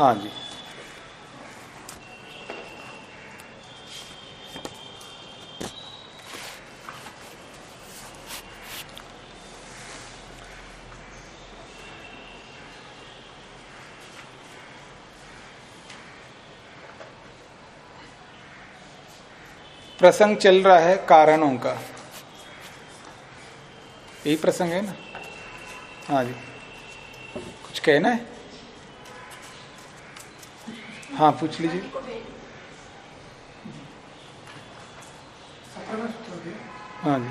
हाँ जी। प्रसंग चल रहा है कारणों का। यही प्रसंग है ना? हाँ जी। कुछ कहना है? हाँ पूछ लीजिए। हाँ जी।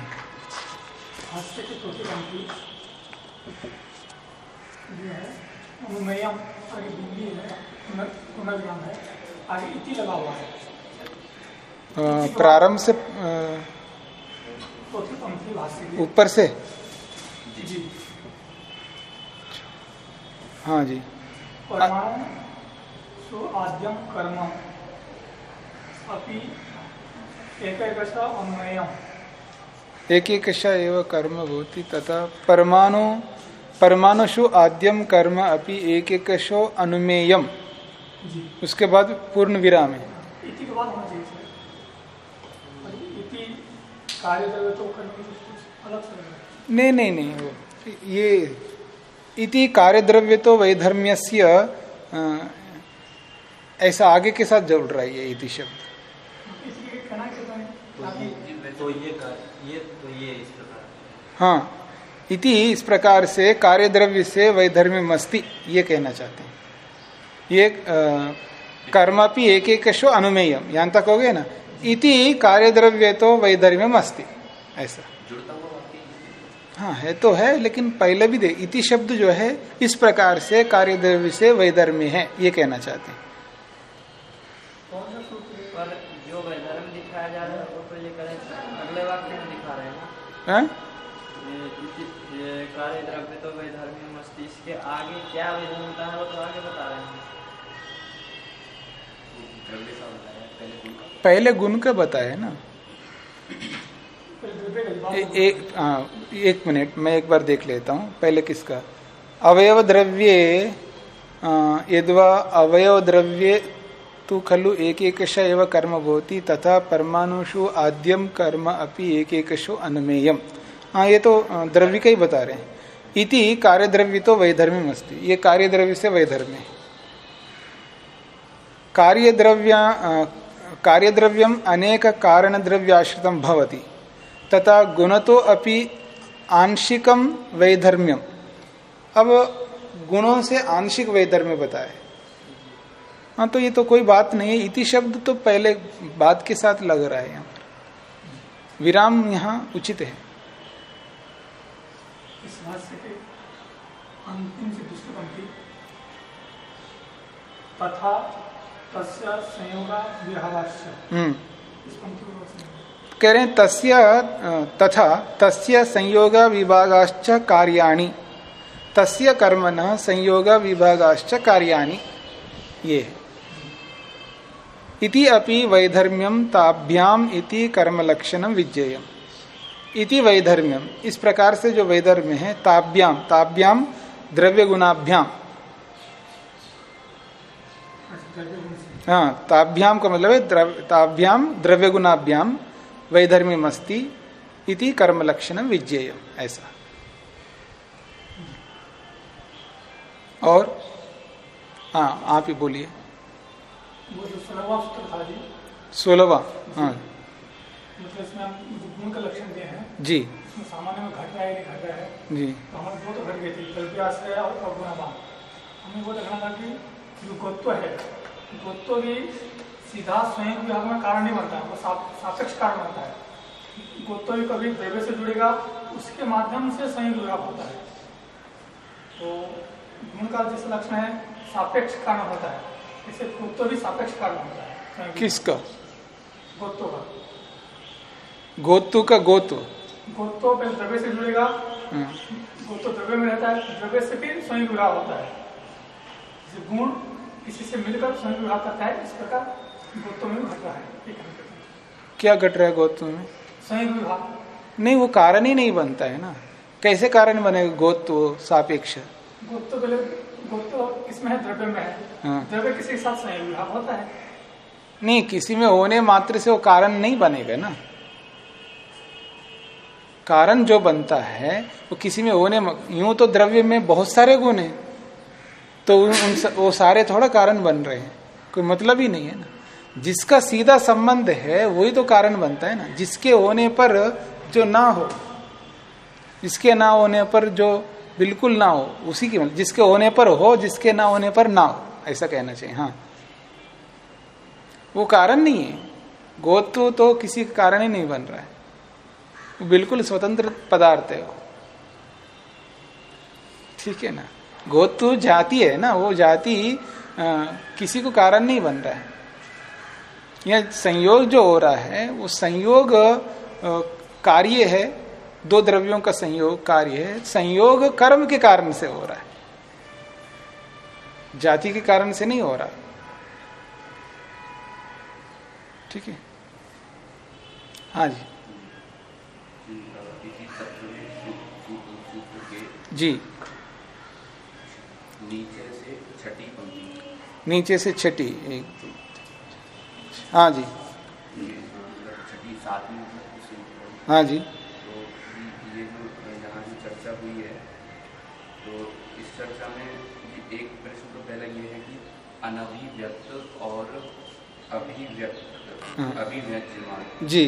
आगे इति लगा हुआ है प्रारंभ से ऊपर से। जी। हाँ जी। परमाणु आद्यम कर्म अपि एक एक एक एव कर्म भवती तथा परमाणु परमाणुषु आद्यम कर्म अपि एक एक अनुमेयम उसके बाद पूर्ण विराम है इति के बाद होना चाहिए तो नहीं नहीं नहीं ये इति कार्य द्रव्य तो वैधर्म्य ऐसा आगे के साथ जोड़ रहा है ये इति शब्द। हाँ इति इस प्रकार से कार्य द्रव्य से वैधर्म्य मस्ती, ये कहना चाहते हैं। ये कर्मापि एक एक अनुमेयम यहाँ तक हो गए ना? इति कार्य द्रव्य तो वैधर्म्य मस्ती, ऐसा। हाँ है तो है, लेकिन पहले भी दे, इति शब्द जो है, इस प्रकार से कार्य द्रव्य से वैधर्म्य है, ये कहना चाहते हैं। जो वैधर्म दिखाया जा रहा है ये करें अगले वाक्य में दिखा रहे हैं हाँ? कार्य द्रव्य तो मस्तिष्क के आगे क्या वैधर्मता है वो तो आगे बता रहे हैं पहले गुण का बताया ना ए, एक आ, एक मिनट मैं एक बार देख लेता हूँ पहले किसका अवयव द्रव्य यदवा अवयव द्रव्य तो खलु एक कर्म भवती तथा परमाणुषु आद्यम कर्म अपि एक एक अनुमेयम। हाँ ये तो द्रव्य का ही बता रहे हैं। इति कार्य द्रव्य तो वैधर्म्य मस्ती ये कार्य द्रव्य से वैधर्म्य कार्य द्रव्य कार्य द्रव्यम अनेक कारण द्रव्याश्रितम भवती। तथा गुणतो अपि आंशिकम वैधर्म्यम। अब गुणों से आंशिक वैधर्म्य बताए। हाँ तो ये तो कोई बात नहीं है। इति शब्द तो पहले बात के साथ लग रहा है यहाँ। पर विराम यहाँ उचित है। अंतिम से दूसरी पंक्ति। तथा हम्म। कह रहे हैं तस्य तथा तस्य संयोग विभागाश्च कार्याणि। तस्य कर्मण संयोग विभागाश्च कार्याणि। ये। इति अपि वैधर्म्यम ताभ्याम इति कर्म लक्षणम विज्ञेयम। इति वैधर्म्यम। इस प्रकार से जो वैधर्म्य है, ताभ्याम। ताभ्याम द्रव्य गुणाभ्याम हाँ ताभ्याम का मतलब है ताभ्याम द्रव्य गुणाभ्याम वैधर्मी मस्ती इति कर्म लक्षण विज्ञेय ऐसा। और हाँ आप ही बोलिए। सोलवा हाँ। मतलब का लक्षण दिए हैं जी। सामान्य में घट रहा है घट रहा है जी। तो हमारे दो तो घट गई थी कल्प्यास है और गुणाबान हमें वो देखना था कि जो गोत्व है गोत्व भी सीधा स्वयं विभाग में कारण नहीं बनता है वो सापेक्ष कारण बनता है। गोत्व भी कभी द्रव्य से जुड़ेगा उसके माध्यम से स्वयं विभाग होता है। तो गुण का जिस लक्षण है सापेक्ष कारण होता है। इसे गोत्व भी सापेक्ष कारण होता है। किसका? गोत्व का। गोत्व का गोत्व गोत्व पहले द्रव्य से जुड़ेगा। हाँ। गोत्व द्रव्य में रहता है। द्रव्य से फिर स्वयं विभाग होता है। गुण किसी से मिलकर स्वयं विवाह करता है इस प्रकार गोत्व में घट रहा है। क्या घट रहा है गोत्व में? स्वयं विवाह। नहीं वो कारण ही नहीं बनता है ना। कैसे कारण बनेगा गोत्व सापेक्ष? गोत्व किसमें है द्रव्य में है। द्रव्य किसी के साथ संयोग होता है। नहीं किसी में होने मात्र से वो कारण नहीं बनेगा ना। कारण जो बनता है वो किसी में होने यूँ तो द्रव्य में बहुत सारे गुण हैं। तो उन, उन वो सारे थोड़ा कारण बन रहे हैं। कोई मतलब ही नहीं है ना। जिसका सीधा संबंध है वही तो कारण बनता है ना। जिसके होने पर जो ना हो जिसके ना होने पर जो बिल्कुल ना हो, उसी की मतलब जिसके होने पर हो, जिसके ना होने पर ना हो, ऐसा कहना चाहिए हाँ। वो कारण नहीं है। गोत्व तो किसी कारण ही नहीं बन रहा है। वो बिल्कुल स्वतंत्र पदार्थ है वो। ठीक है ना? गोत्व जाति है ना, वो जाति किसी को कारण नहीं बन रहा है। यह संयोग जो हो रहा है, वो संयोग कार्य है दो द्रव्यों का संयोग कार्य है। संयोग कर्म के कारण से हो रहा है। जाति के कारण से नहीं हो रहा। ठीक है? हाँ जी। जी। नीचे से छठी पंक्ति। नीचे से छठी एक। हाँ जी। मतलब हाँ जी। चर्चा में एक प्रश्न तो पहला ये है कि अनभिव्यक्त और अभिव्यक्त हाँ। अभिव्यक्तमान। जी।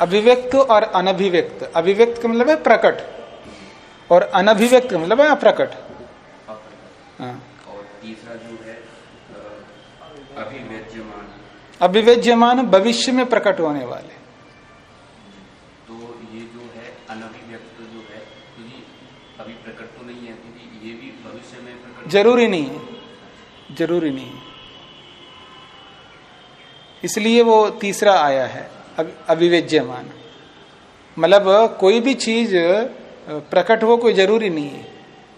अभिव्यक्त और अनभिव्यक्त। अभिव्यक्त का मतलब है प्रकट। और अनभिव्यक्त का मतलब है अप्रकट। हाँ। और तीसरा जो है अभिव्यज्यमान। अभिव्यज्यमान भविष्य में प्रकट होने वाले तो ये जो है अनभिव्यक्त जो है तो ये अभी प्रकट तो नहीं है क्योंकि ये भी भविष्य में प्रकट ज़रूरी नहीं है। ज़रूरी नहीं इसलिए वो तीसरा आया है अभिव्यज्यमान मतलब कोई भी चीज़ प्रकट हो कोई ज़रूरी नहीं है।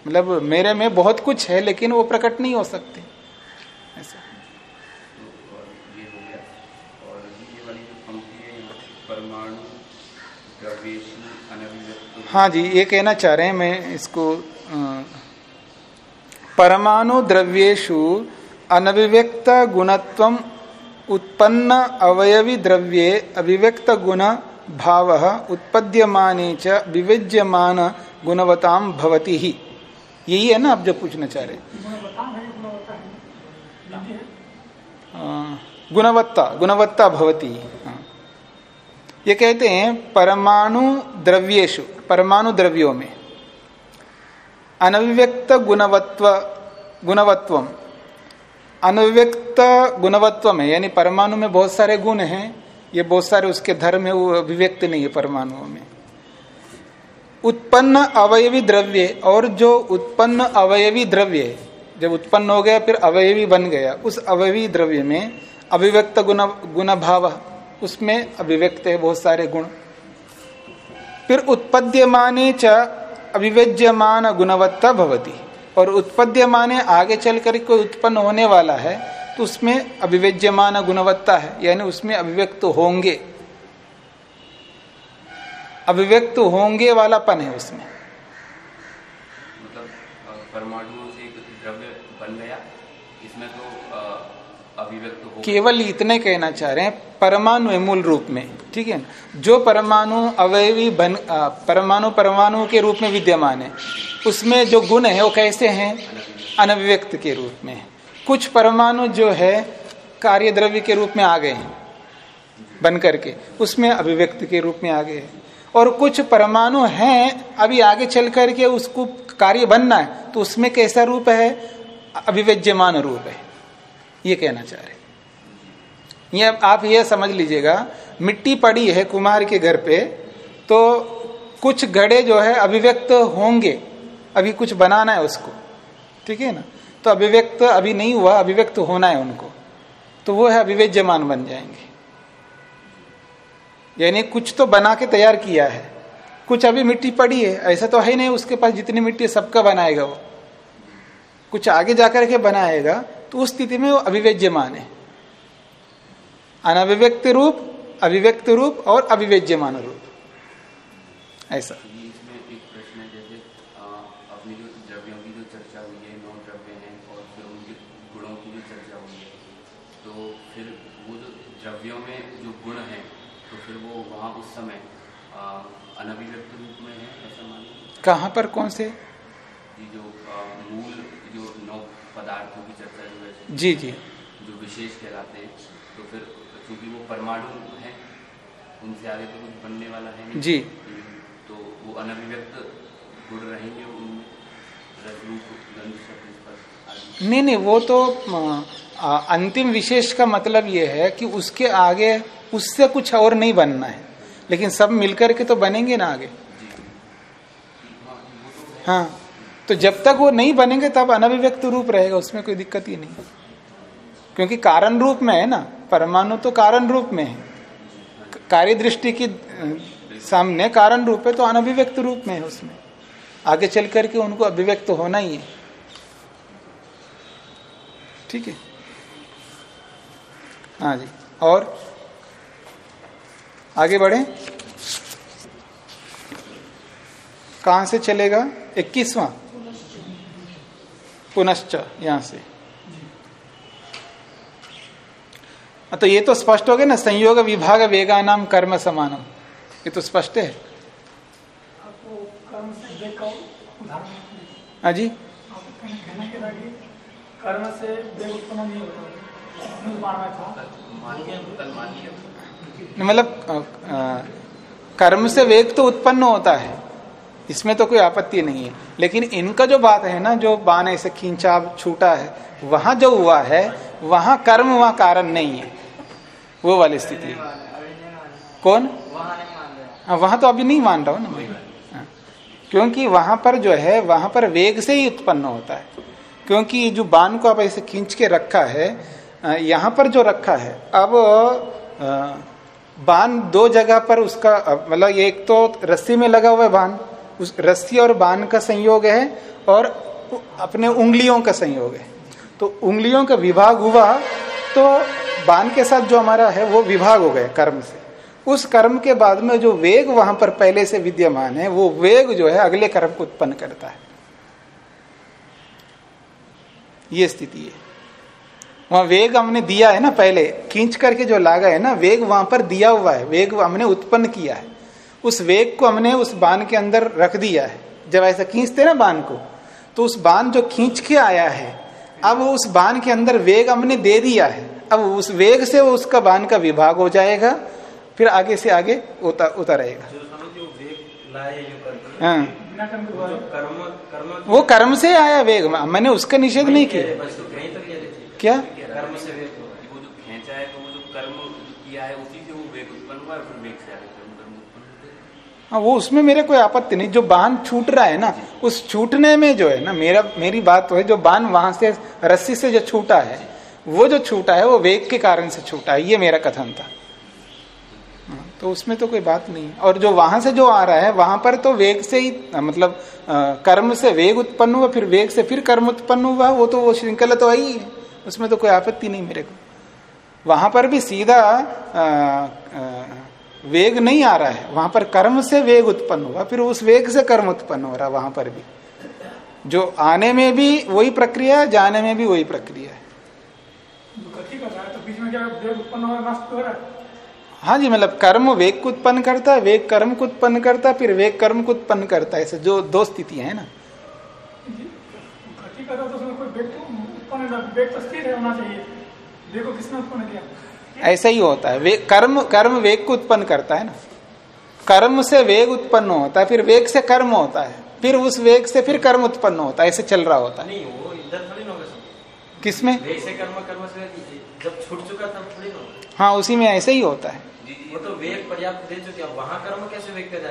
मतलब मेरे में बहुत कुछ है लेकिन वो प्रकट नहीं हो सकते। हो जो ये कहना चाह रहे हैं मैं इसको अ, परमाणु द्रव्येशु अनभिव्यक्त गुणत्व उत्पन्न अवयवी द्रव्ये अभिव्यक्त गुण भाव उत्पद्यमाने च विविज्यमान गुणवताम भवती ही। यही है ना आप जो पूछना चाह रहे गुणवत्ता गुणवत्ता भवती। हाँ। ये कहते हैं परमाणु द्रव्येशु परमाणु द्रव्यों में। अनव्यक्त गुणवत्व, गुणवत्वम। अनव्यक्त गुणवत्व में यानी परमाणु में बहुत सारे गुण हैं, ये बहुत सारे उसके धर्म है, वो अभिव्यक्त नहीं है परमाणुओं में। उत्पन्न अवयवी द्रव्य, और जो उत्पन्न अवयवी द्रव्य, जब उत्पन्न हो गया, फिर अवयवी बन गया। उस अवयवी द्रव्य में अभिव्यक्त गुण गुण भाव उसमें अभिव्यक्त है बहुत सारे गुण। फिर उत्पद्यमाने च अभिव्यज्यमान गुणवत्ता भवती। और उत्पद्य माने आगे चल कर कोई उत्पन्न होने वाला है तो उसमें अभिव्यज्यमान गुणवत्ता है, यानी उसमें अभिव्यक्त होंगे। अभिव्यक्त होंगे वालापन है उसमें। मतलब परमाणुओं से द्रव्य बन गया, इसमें तो अभिव्यक्त केवल इतने कहना चाह रहे हैं, परमाणु मूल रूप में, ठीक है? ना जो परमाणु अवयवी बन परमाणु परमाणु के रूप में विद्यमान है, उसमें जो गुण है, वो कैसे हैं? अनभिव्यक्त के रूप में कुछ परमाणु जो है कार्य द्रव्य के रूप में आ गए हैं, बन करके, उसमें अभिव्यक्त के रूप में आ गए हैं। और कुछ परमाणु हैं, अभी आगे चल करके उसको कार्य बनना है तो उसमें कैसा रूप है? अभिव्यज्यमान रूप है, ये कहना चाह रहे। ये आप ये समझ लीजिएगा, मिट्टी पड़ी है कुमार के घर पे तो कुछ घड़े जो है अभिव्यक्त होंगे, अभी कुछ बनाना है उसको, ठीक है ना? तो अभिव्यक्त अभी नहीं हुआ, अभिव्यक्त होना है उनको तो वो है अभिव्यज्यमान बन जाएँगे। यानी कुछ तो बना के तैयार किया है, कुछ अभी मिट्टी पड़ी है, ऐसा तो है नहीं उसके पास जितनी मिट्टी है, सबका बनाएगा वो। कुछ आगे जाकर के बनाएगा तो उस स्थिति में वो अभिव्यज्यमान है। अनभिव्यक्त रूप अभिव्यक्त रूप और अभिव्यज्यमान रूप। ऐसा। जो द्रव्यों की जो चर्चा हुई है नौ द्रव्य हैं और फिर उनके गुणों की जो चर्चा हुई है तो फिर वो में जो गुण हैं तो फिर वो वहाँ उस समय अनभिव्यक्त रूप में है ऐसा मानिए? कहाँ पर कौन से? जी जो मूल जो नौ पदार्थों की चर्चा जो है जी जी। जो विशेष कहलाते हैं तो फिर क्योंकि वो परमाणु हैं उनसे आगे तो कुछ बनने वाला है नहीं। जी। तो वो अनभिव्यक्त गुण रहेंगे उनमें नहीं नहीं वो तो आ, अंतिम विशेष का मतलब ये है कि उसके आगे उससे कुछ और नहीं बनना है लेकिन सब मिलकर के तो बनेंगे ना आगे। हाँ तो हाँ तो जब तक वो नहीं बनेंगे तब अनभिव्यक्त रूप रहेगा उसमें कोई दिक्कत ही नहीं। क्योंकि कारण रूप में है ना, परमाणु तो कारण रूप में है। कार्य दृष्टि की सामने कारण रूप है तो अनभिव्यक्त रूप में है उसमें। आगे चल करके उनको अभिव्यक्त होना ही है। ठीक है? हाँ जी, और आगे बढ़े। कहाँ से चलेगा? इक्कीसवां। पुनश्च, यहाँ से हाँ, तो ये तो स्पष्ट हो गया ना, संयोग विभाग वेगा नाम कर्म समानम। ये तो स्पष्ट है। से। हाँ जी। कर्म से मतलब कर्म से वेग तो उत्पन्न होता है। इसमें तो कोई आपत्ति नहीं है। लेकिन इनका जो बात है ना, जो बाण ऐसे खींचा, छूटा है, वहाँ जो हुआ है, वहाँ कर्म, वहाँ कारण नहीं है। वो वाली स्थिति कौन? हाँ, वहाँ तो अभी नहीं मान रहा हूँ ना मैं। हाँ। क्योंकि वहाँ पर जो है वहाँ पर वेग से ही उत्पन्न होता है। क्योंकि जो बाण को आप ऐसे खींच के रखा है यहाँ पर जो रखा है अब बाण दो जगह पर उसका मतलब एक तो रस्सी में लगा हुआ है बाण उस रस्सी और बाण का संयोग है और अपने उंगलियों का संयोग है। तो उंगलियों का विभाग हुआ तो बाण के साथ जो हमारा है, वो विभाग हो गए कर्म से। उस कर्म के बाद में जो वेग वहाँ पर पहले से विद्यमान है, वो वेग जो है अगले कर्म को उत्पन्न करता है। ये स्थिति है। वहाँ वेग हमने दिया है ना पहले, खींच करके जो लागा है ना, वेग वहाँ पर दिया हुआ है, वेग हमने उत्पन्न किया है। उस वेग को हमने उस बाण के अंदर रख दिया है। जब ऐसा खींचते ना बाण को तो उस बाण जो खींच के आया है अब उस बाण के अंदर वेग हमने दे दिया है। अब उस वेग से वो उसका बाण का विभाग हो जाएगा फिर आगे से आगे उतर उतरेगा हाँ कर्म। वो कर्म कर्म वो कर्म से आया वेग। मैंने उसका निषेध नहीं किया। तो क्या? कर्म से वेग। वो जो खेचा है तो वो जो कर्म किया है उसी से वो वेग उत्पन्न हुआ है फिर वेग से आगे कर्म कर्म उत्पन्न होते हैं वो उसमें मेरे कोई आपत्ति नहीं। जो बाँध छूट रहा है ना उस छूटने में जो है ना मेरा मेरी बात तो है जो बाँध वहाँ से रस्सी से जो छूटा है वो जो छूटा है वो वेग के कारण से छूटा है। ये मेरा कथन था। हाँ, तो उसमें तो कोई बात नहीं। और जो वहाँ से जो आ रहा है वहाँ पर तो वेग से ही मतलब अ, कर्म से वेग उत्पन्न हुआ फिर वेग से फिर कर्म उत्पन्न हुआ वो तो वो श्रृंखला तो आई है। उसमें तो कोई आपत्ति नहीं मेरे को। वहाँ पर भी सीधा अ, अ, वेग नहीं आ रहा है वहाँ पर कर्म से वेग उत्पन्न हुआ फिर उस वेग से कर्म उत्पन्न हो रहा है वहाँ पर भी। जो आने में भी वही प्रक्रिया है जाने में भी वही प्रक्रिया है। है तो जी मतलब कर्म वेग को उत्पन्न करता है वेग कर्म को उत्पन्न करता है फिर वेग कर्म को उत्पन्न करता है ऐसे जो दो स्थितियाँ हैं ना। जी, ऐसा ही होता है। वेग कर्म कर्म वेग को उत्पन्न करता है ना। कर्म से वेग उत्पन्न होता है फिर वेग से कर्म होता है। फिर उस वेग से फिर कर्म उत्पन्न होता है ऐसे चल रहा होता है। वो किसमें? कर्म कर्म जब छूट चुका तब थोड़ी हाँ। उसी में ऐसे ही होता है। वो तो वेग पर्याप्त दे चुके वहाँ कर्म कैसे वेग पैदा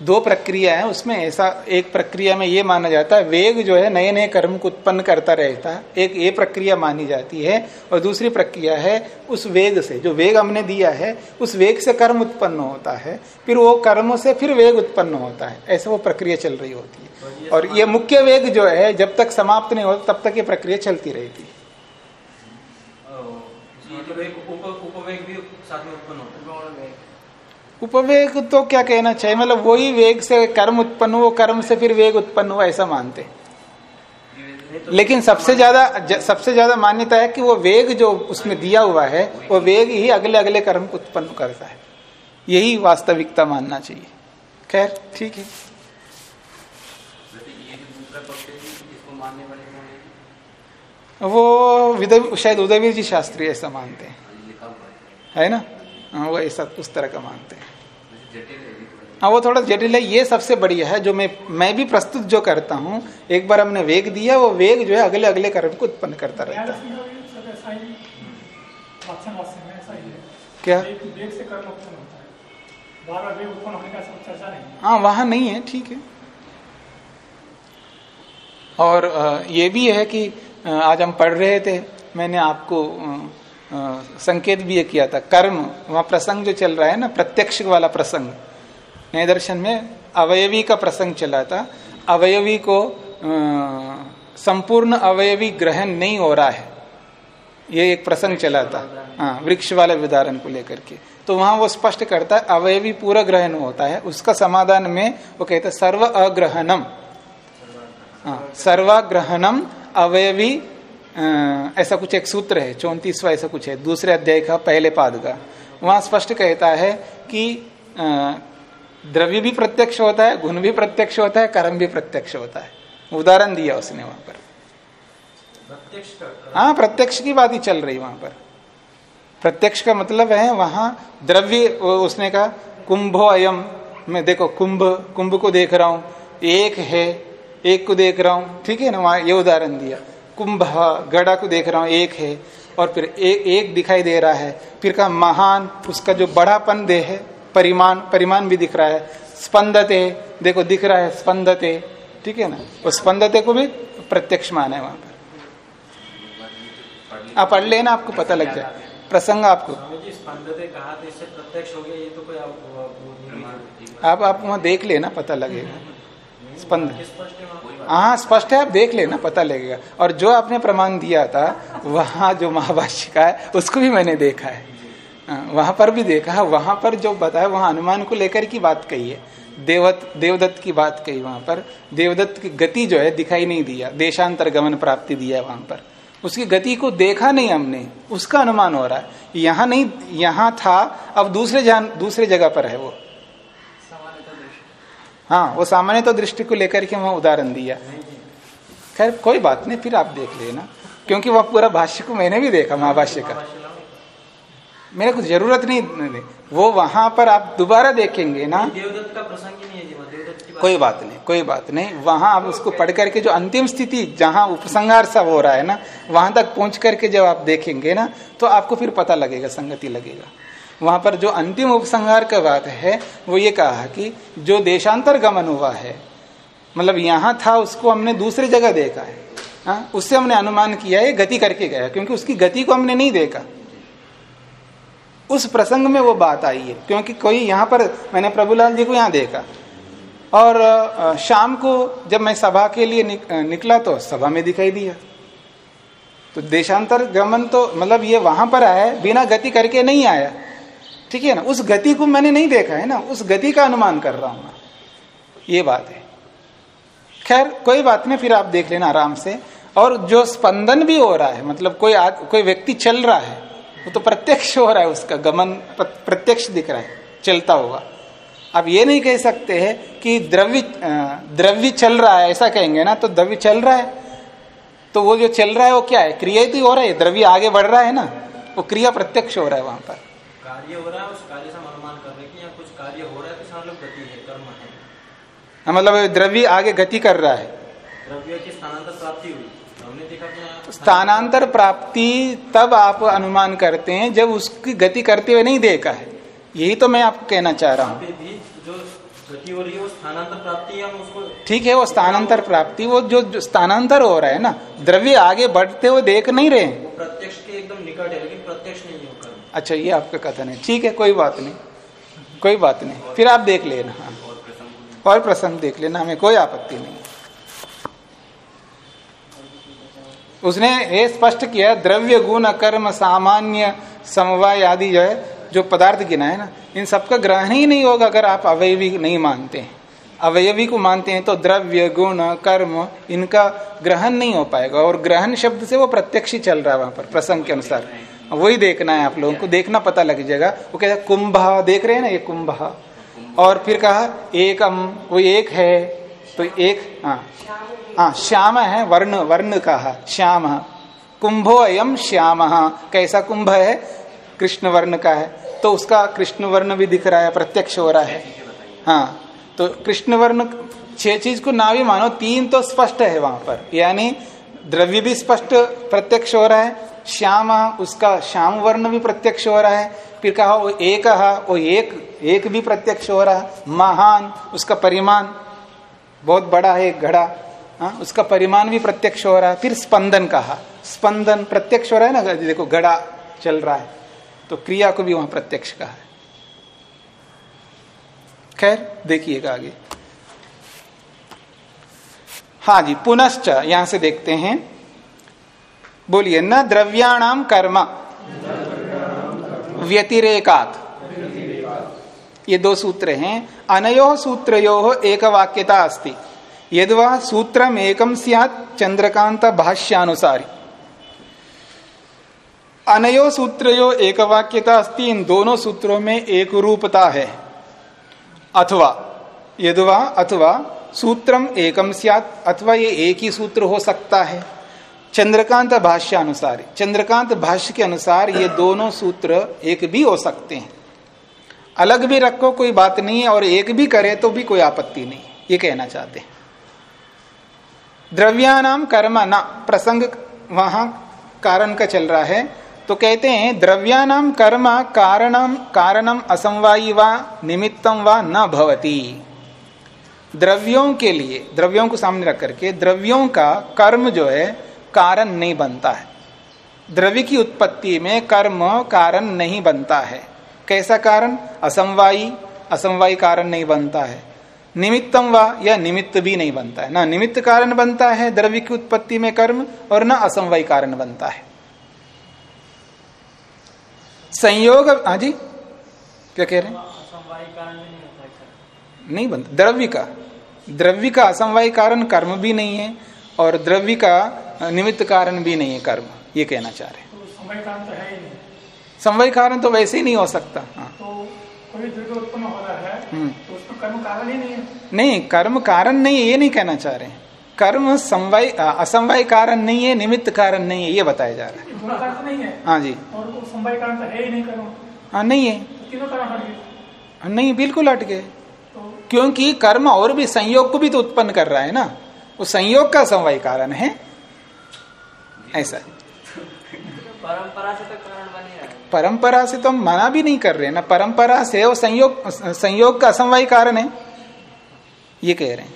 दो प्रक्रिया है, उसमें ऐसा एक प्रक्रिया में ये माना जाता है, वेग जो है नए नए कर्म को उत्पन्न करता रहता है, एक ये प्रक्रिया मानी जाती है, और दूसरी प्रक्रिया है उस वेग से, जो वेग हमने दिया है, उस वेग से कर्म उत्पन्न होता है, फिर वो कर्म से फिर वेग उत्पन्न होता है, ऐसे वो प्रक्रिया चल रही होती है। और ये मुख्य वेग जो है, जब तक समाप्त नहीं होता तब तक ये प्रक्रिया चलती रहती है। मतलब उपवेग तो क्या कहना चाहिए? मतलब वही वेग से कर्म उत्पन्न हुआ कर्म से फिर वेग उत्पन्न हुआ ऐसा मानते लेकिन सबसे ज़्यादा सबसे ज़्यादा मान्यता है कि वो वेग जो उसमें दिया हुआ है वो वेग ही अगले अगले कर्म उत्पन्न करता है। यही वास्तविकता मानना चाहिए। खैर ठीक है। वो शायद उदयवीर जी शास्त्री ऐसा मानते हैं। हाँ, ना? हाँ, वो ऐसा उस तरह का मानते हैं। है हाँ वो थोड़ा जटिल है। ये सबसे बढ़िया है जो मैं मैं भी प्रस्तुत जो करता हूँ एक बार हमने वेग दिया वो वेग जो है अगले अगले कर्म को उत्पन्न करता रहता है। क्या? वेग वेग से कर्म उत्पन्न होता है। वहाँ नहीं है ठीक है। और ये भी है कि आज हम पढ़ रहे थे मैंने आपको संकेत भी ये किया था। कर्म, वहाँ प्रसंग जो चल रहा है ना, प्रत्यक्ष वाला प्रसंग। नए दर्शन में अवयवी का प्रसंग चला था। अवयवी को संपूर्ण अवयवी ग्रहण नहीं हो रहा है। ये एक प्रसंग चला था। हाँ वृक्ष वाले उदाहरण को लेकर के। तो वहाँ वो स्पष्ट करता है, अवयवी पूरा ग्रहण होता है। उसका समाधान में वो कहता है, सर्व अग्रहणम। सर्वाग्रहणम अवयवी ऐसा कुछ एक सूत्र है चौंतीसवा ऐसा कुछ है दूसरे अध्याय का पहले पाद का। वहाँ स्पष्ट कहता है कि द्रव्य भी प्रत्यक्ष होता है गुण भी प्रत्यक्ष होता है कर्म भी प्रत्यक्ष होता है। उदाहरण दिया उसने वहाँ पर। प्रत्यक्ष हाँ प्रत्यक्ष की बात ही चल रही वहाँ पर। प्रत्यक्ष का मतलब है वहाँ द्रव्य उसने कहा कुंभो अयम। मैं देखो कुंभ कुंभ को देख रहा हूँ एक है एक को देख रहा हूँ। ठीक है ना वहाँ ये उदाहरण दिया। कुंभ गड़ा को देख रहा हूँ एक है और फिर एक एक दिखाई दे रहा है। फिर कहा महान उसका जो बड़ापन दे है परिमाण परिमाण भी दिख रहा है। स्पंदते देखो दिख रहा है स्पंदते ठीक है ना? वो स्पंदते को भी प्रत्यक्ष माना है वहाँ पर। आप पढ़ लेना आपको पता लग जाए। प्रसंग आपको। तो आप वहाँ देख लेना पता लगेगा। स्पंद कि है स्पष्ट है आप देख लेना पता लगेगा। और जो आपने प्रमाण दिया था वहाँ जो महाभाष्य है उसको भी मैंने देखा है। हाँ, वहाँ पर भी देखा है। वहाँ पर जो बताया वहाँ अनुमान को लेकर की बात कही है। देवत देवदत्त की बात कही वहाँ पर। देवदत्त की गति जो है दिखाई नहीं दिया। देशांतर गमन प्राप्ति दिया है वहाँ पर। उसकी गति को देखा नहीं हमने। उसका अनुमान हो रहा है। यहाँ नहीं यहाँ था अब दूसरे जान दूसरे जगह पर है वो। हाँ वो सामान्य तो दृष्टि को लेकर के वहाँ उदाहरण दिया। खैर कोई बात नहीं फिर आप देख लेना। क्योंकि वह पूरा भाष्य को मैंने भी देखा महाभाष्य का। मेरे को ज़रूरत नहीं। वो वहाँ पर आप दोबारा देखेंगे ना। देवदत्त का प्रसंग ही नहीं है कोई बात नहीं कोई बात नहीं। वहाँ आप उसको पढ़ करके जो अंतिम स्थिति जहाँ उपसंहार सब हो रहा है ना वहाँ तक पहुँच करके जब आप देखेंगे ना तो आपको फिर पता लगेगा संगति लगेगा। वहाँ पर जो अंतिम उपसंहार का बात है वो ये कहा कि जो देशांतर गमन हुआ है मतलब यहाँ था उसको हमने दूसरी जगह देखा है। हाँ उससे हमने अनुमान किया है गति करके गया क्योंकि उसकी गति को हमने नहीं देखा। उस प्रसंग में वो बात आई है क्योंकि कोई यहाँ पर मैंने प्रभुलाल जी को यहाँ देखा। और शाम को जब मैं सभा के लिए निक, निकला तो सभा में दिखाई दिया। तो देशांतर गमन तो मतलब ये वहाँ पर आया बिना गति करके नहीं आया। ठीक है ना? उस गति को मैंने नहीं देखा है ना? उस गति का अनुमान कर रहा हूँ मैं। ये बात है। खैर कोई बात नहीं फिर आप देख लेना आराम से। और जो स्पंदन भी हो रहा है मतलब कोई आद, कोई व्यक्ति चल रहा है वो तो प्रत्यक्ष हो रहा है उसका गमन प्रत्यक्ष दिख रहा है चलता हुआ आप ये नहीं कह सकते हैं कि द्रव्य द्रव्य चल रहा है ऐसा कहेंगे ना तो द्रव्य चल रहा है। तो वो जो चल रहा है वो क्या है? क्रिया ही तो हो रहा है द्रव्य आगे बढ़ रहा है ना? वो क्रिया प्रत्यक्ष हो रहा है वहाँ पर। कार्य हो रहा है उस कार्य से हम अनुमान कर रहे हैं कि यहाँ कुछ कार्य हो रहा है तो इसका मतलब गति है कर्म है। हाँ, मतलब द्रव्य आगे गति कर रहा है। द्रव्य की स्थानांतर प्राप्ति हुई। तो स्थानांतर प्राप्ति तब आप अनुमान करते हैं जब उसकी गति करते हुए नहीं देखा है। यही तो मैं आपको कहना चाह रहा हूँ। हो है है ठीक है वो स्थानांतर प्राप्ति वो जो, जो स्थानांतर हो रहा है ना द्रव्य आगे बढ़ते हुए देख नहीं रहे प्रत्यक्ष के एकदम निकट है लेकिन प्रत्यक्ष नहीं है अच्छा ये आपका कथन है। ठीक है, कोई बात नहीं, कोई बात नहीं। फिर आप देख लेना। और प्रसंग देख लेना, हमें कोई आपत्ति नहीं। उसने ये स्पष्ट किया, द्रव्य गुण कर्म सामान्य, समवाय आदि जो है, जो पदार्थ गिना है ना, इन सबका ग्रहण ही नहीं होगा अगर आप अवयवी नहीं मानते हैं। अवयवी को मानते हैं तो द्रव्य, गुण कर्म इनका ग्रहण नहीं हो पाएगा। और ग्रहण शब्द से वो प्रत्यक्ष ही चल रहा है वहाँ पर, प्रसंग के अनुसार। वही देखना है आप लोगों को, देखना पता लग जाएगा। वो कहता है, कुंभ, देख रहे हैं ना ये कुंभ? और फिर कहा, एकम, वो एक है तो एक हाँ हाँ श्याम है, वर्ण वर्ण कहा, श्याम। कुंभो अयम श्याम। कैसा कुंभ है? कृष्ण वर्ण का है। तो उसका कृष्ण वर्ण भी दिख रहा है, प्रत्यक्ष हो रहा है। हाँ तो कृष्ण वर्ण, छह चीज़ को ना भी मानो, तीन तो स्पष्ट है वहाँ पर। यानी द्रव्य भी स्पष्ट, प्रत्यक्ष हो रहा है श्याम, उसका श्याम वर्ण भी प्रत्यक्ष हो रहा है। फिर कहा, वो एक वो एक एक भी प्रत्यक्ष हो रहा है। महान, उसका परिमाण बहुत बड़ा है, एक घड़ा। हाँ उसका परिमाण भी प्रत्यक्ष हो रहा है। फिर स्पंदन कहा, स्पंदन प्रत्यक्ष हो रहा है ना देखो, घड़ा चल रहा है। तो क्रिया को भी वहाँ प्रत्यक्ष कहा है। खैर, देखिएगा आगे। हाँ जी, पुनश्च, यहाँ से देखते हैं। बोलिए, न द्रव्याणाम कर्म। व्यतिरेकात। ये दो सूत्र हैं। अनयो सूत्रो एक वाक्यता अस्ति। यद वह सूत्रम एकम सियात चंद्रकांत भाष्यानुसारी। अनयो सूत्रो एक वाक्यता अस्ति, इन दोनों सूत्रों में एक रूपता है। अथवा, यदवा अथवा, सूत्रम एकम सियात, अथवा ये एक ही सूत्र हो सकता है। चंद्रकांत भाष्य अनुसार, चंद्रकांत भाष्य के अनुसार ये दोनों सूत्र एक भी हो सकते हैं। अलग भी रखो, कोई बात नहीं, और एक भी करे तो भी कोई आपत्ति नहीं, ये कहना चाहते हैं। द्रव्यानाम कर्म न, प्रसंग वहाँ कारण का चल रहा है। तो कहते हैं द्रव्यानाम कर्म कारणम कारणम असमवायी व, निमित्तम व न भवती। द्रव्यों के लिए, द्रव्यों को सामने रख करके, द्रव्यों का कर्म जो है कारण नहीं बनता है। द्रव्य की उत्पत्ति में कर्म कारण नहीं बनता है। कैसा कारण? असमवायी। असमवायी कारण नहीं बनता है। निमित्तम वा या निमित्त भी नहीं बनता है। ना निमित्त कारण बनता है द्रव्य की उत्पत्ति में कर्म और न असमवायी कारण बनता है। संयोग हाँ जी, क्या कह रहे हैं? नहीं बनता। द्रव्य का। द्रव्य का असमवाय कारण कर्म भी नहीं है और द्रव्य का निमित्त कारण भी नहीं है कर्म ये कहना चाह रहे तो कारण तो है ही नहीं। समवाय कारण तो वैसे ही नहीं हो सकता। हाँ। तो कोई उत्पन्न हो रहा है हम्म। तो उसमें कर्म कारण ही नहीं है। नहीं कर्म कारण नहीं है ये नहीं कहना चाह रहे कर्म समवाय असमवाय कारण नहीं है निमित्त कारण नहीं है ये बताया जा रहा है। तो नहीं है? हाँ जी। और वो समय कारण तो है ही नहीं कर्म। हाँ नहीं है। तो तीनों हट गए हाँ, नहीं बिल्कुल हट गए तो क्योंकि कर्म और भी संयोग को भी तो उत्पन्न कर रहा है ना। वो संयोग का समवाय कारण है। ऐसा परंपरा से तो कारण बन है परंपरा से तो हम मना भी नहीं कर रहे हैं ना। परंपरा से वो संयोग संयोग का असमवाय कारण है। ये कह रहे हैं।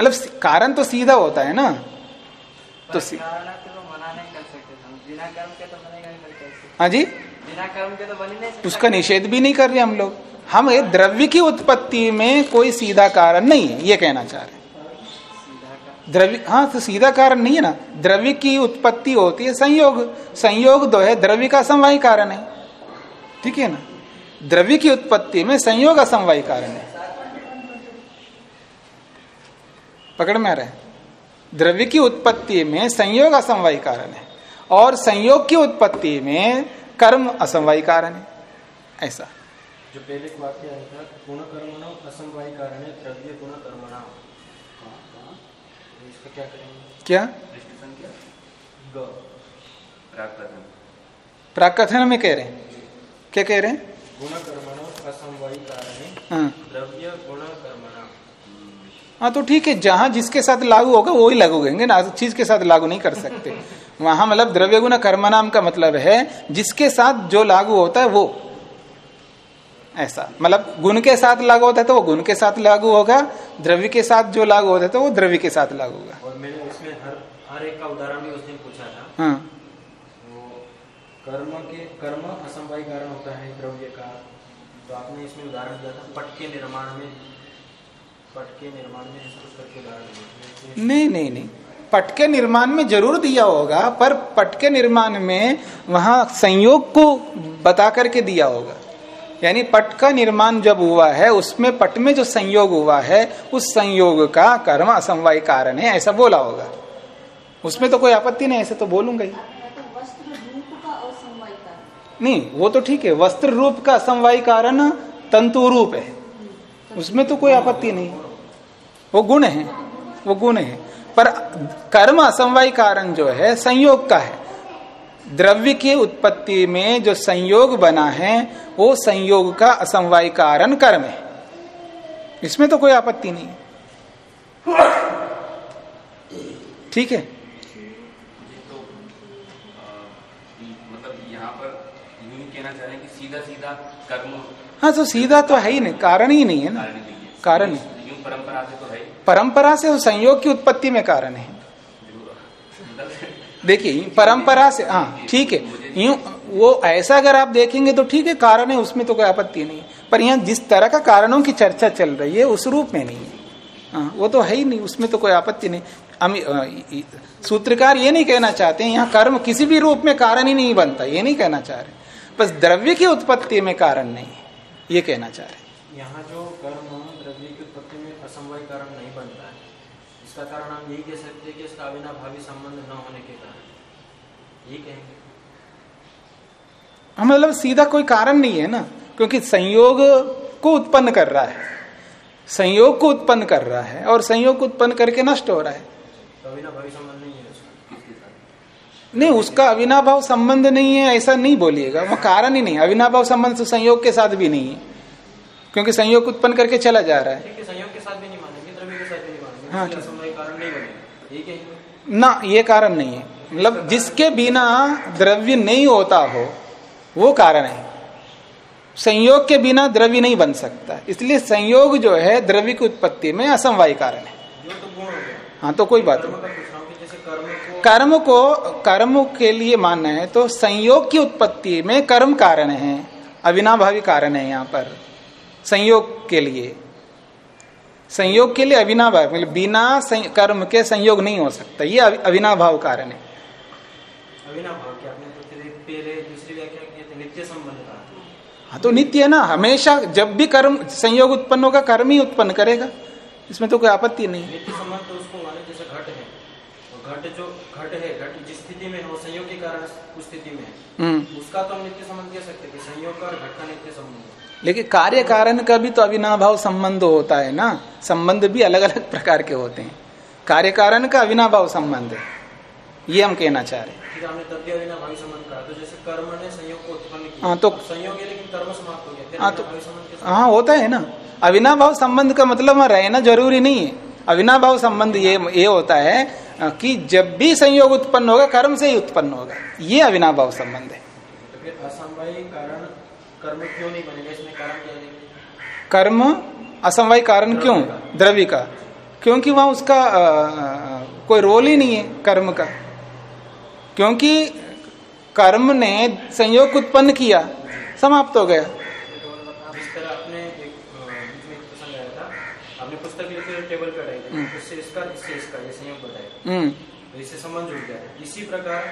मतलब कारण तो सीधा होता है ना। तो सी- तो तो हाँ जी। बिना कर्म के तो बन नहीं सकता उसका निषेध भी नहीं कर रहे हम लोग। हम ये द्रव्य की उत्पत्ति में कोई सीधा कारण नहीं है ये कहना चाह रहे हैं। द्रव्य हाँ तो सीधा कारण नहीं है ना? द्रव्य की उत्पत्ति होती है संयोग। संयोग दो है, द्रव्य का समवाय कारण है। ठीक है ना? द्रव्य की उत्पत्ति में संयोग असमवाय कारण है। पकड़ में आ रहा है? द्रव्य की उत्पत्ति में संयोग असमवाय कारण है। और संयोग की उत्पत्ति में कर्म असमवाय कारण है। ऐसा। जो पहले वाक्य आया कारण है, द्रव्य क्या प्राकथन में कह रहे हैं। क्या कह रहे हैं? है। द्रव्य गुण कर्मणा हाँ तो ठीक है जहाँ जिसके साथ लागू होगा वो ही लागू करेंगे ना चीज़ के साथ लागू नहीं कर सकते। वहाँ मतलब द्रव्य गुण कर्म नाम का मतलब है जिसके साथ जो लागू होता है वो। ऐसा। मतलब गुण के साथ लागू होता है तो वो गुण के साथ लागू होगा द्रव्य के साथ जो लागू होता है तो वो द्रव्य के साथ लागू होगा। और मैंने उसमें हर हर एक का उदाहरण भी उस दिन पूछा था। हाँ। वो कर्म के कर्म असमवाय कारण होता है द्रव्य का। तो आपने इसमें उदाहरण दिया था पट के निर्माण में। पट के निर्माण में कुछ करके उदाहरण नहीं नहीं नहीं। पट के निर्माण में ज़रूर दिया होगा पर पट के निर्माण में वहाँ संयोग को बता करके दिया होगा। यानी पट का निर्माण जब हुआ है, उसमें पट में जो संयोग हुआ है, उस संयोग का कर्म असमवाय कारण है, ऐसा बोला होगा। उसमें तो कोई आपत्ति नहीं, ऐसे तो बोलूँगा ही। नहीं, वो तो ठीक है, वस्त्र रूप का असमवाय कारण तंतु रूप है। उसमें तो कोई आपत्ति नहीं। वो गुण है, वो गुण है। पर कर्म असमवाय कारण जो है, संयोग का है। द्रव्य की उत्पत्ति में जो संयोग बना है वो संयोग का असमवाय कारण कर्म है। इसमें तो कोई आपत्ति नहीं। ठीक है? तो मतलब यहाँ पर यूँ कहना चाह रहे हैं कि सीधा सीधा कर्म हाँ तो सीधा तो है ही नहीं कारण ही नहीं है ना। कारण है परंपरा से तो है परंपरा से वो संयोग की उत्पत्ति में कारण है। देखिए परंपरा से हाँ ठीक है। यूँ वो ऐसा अगर आप देखेंगे तो ठीक है कारण है उसमें तो कोई आपत्ति नहीं। पर यहाँ जिस तरह का कारणों की चर्चा चल रही है उस रूप में नहीं है। हाँ, वो तो है ही नहीं उसमें तो कोई आपत्ति नहीं। हम सूत्रकार ये नहीं कहना चाहते हैं यहाँ कर्म किसी भी रूप में कारण ही नहीं बनता ये नहीं कहना चाह रहे। बस द्रव्य की उत्पत्ति में कारण नहीं ये कहना चाह रहे। यहाँ जो कर्म द्रव्य की उत्पत्ति में असमवाय कारण नहीं बनता है इसका कारण हम यही कह सकते हैं कि इसका अविनाभावी संबंध न होने के कारण। ये कहेंगे। हाँ, मतलब सीधा कोई कारण नहीं है ना क्योंकि संयोग को उत्पन्न कर रहा है। संयोग को उत्पन्न कर रहा है और संयोग को उत्पन्न करके नष्ट हो रहा है। तो नहीं उसका अविनाभाव संबंध नहीं है ऐसा नहीं बोलिएगा। वो कारण ही नहीं अविनाभाव संबंध तो संयोग के साथ भी नहीं है क्योंकि संयोग उत्पन्न करके चला जा रहा है। संयोग के साथ भी नहीं मानेंगे के साथ भी नहीं मानेंगे। हाँ, ना ये कारण नहीं है। मतलब जिसके बिना द्रव्य नहीं होता हो वो कारण है। संयोग के बिना द्रव्य नहीं बन सकता। इसलिए संयोग जो है द्रव्य की उत्पत्ति में असमवाय कारण है। तो हो तो कोई बात नहीं। हूँ कि जैसे कर्म को कर्म के लिए मानना है तो संयोग की उत्पत्ति में कर्म कारण है अविनाभावी कारण है यहाँ पर। संयोग के लिए। संयोग के लिए अविनाभाव मतलब बिना कर्म के संयोग नहीं हो सकता। ये अविनाभाव कारण है। अविनाभाव की आपने तो पहले दूसरी व्याख्या की थी नित्य संबंध हाँ तो नित्य है ना हमेशा जब भी कर्म संयोग उत्पन्न होगा कर्म ही उत्पन्न करेगा। इसमें तो कोई आपत्ति नहीं। है नित्य संबंध तो उसको माने जैसे घट है। तो घट जो घट है घट जिस स्थिति में है वो संयोग के कारण उस स्थिति में है। हम्म। उसका तो हम नित्य संबंध कह सकते हैं संयोग का और घट का नित्य संबंध लेकिन कार्य कारण का भी तो अविनाभाव संबंध होता है ना। संबंध भी अलग अलग प्रकार के होते हैं। कार्य कारण का अविनाभाव संबंध है। ये हम कहना चाह रहे हैं। है तो जैसे कर्म ने संयोग को उत्पन्न किया हाँ, तो- है लेकिन कर्म समाप्त हो गया। फिर हाँ, तो- हाँ होता है ना। अविनाभाव संबंध का मतलब रहना ज़रूरी नहीं है। अविनाभाव संबंध ये ये होता है कि जब भी संयोग उत्पन्न होगा कर्म से ही उत्पन्न होगा। ये अविनाभाव संबंध है। तो कर्म क्यों नहीं बनेगा? इसमें कारण क्या कर्म असमवाय कारण क्यों? द्रव्य का। क्योंकि वहाँ उसका अ, कोई रोल ही नहीं है कर्म का। क्योंकि कर्म ने संयोग उत्पन्न किया समाप्त हो गया। संबंध जुड़ इसी प्रकार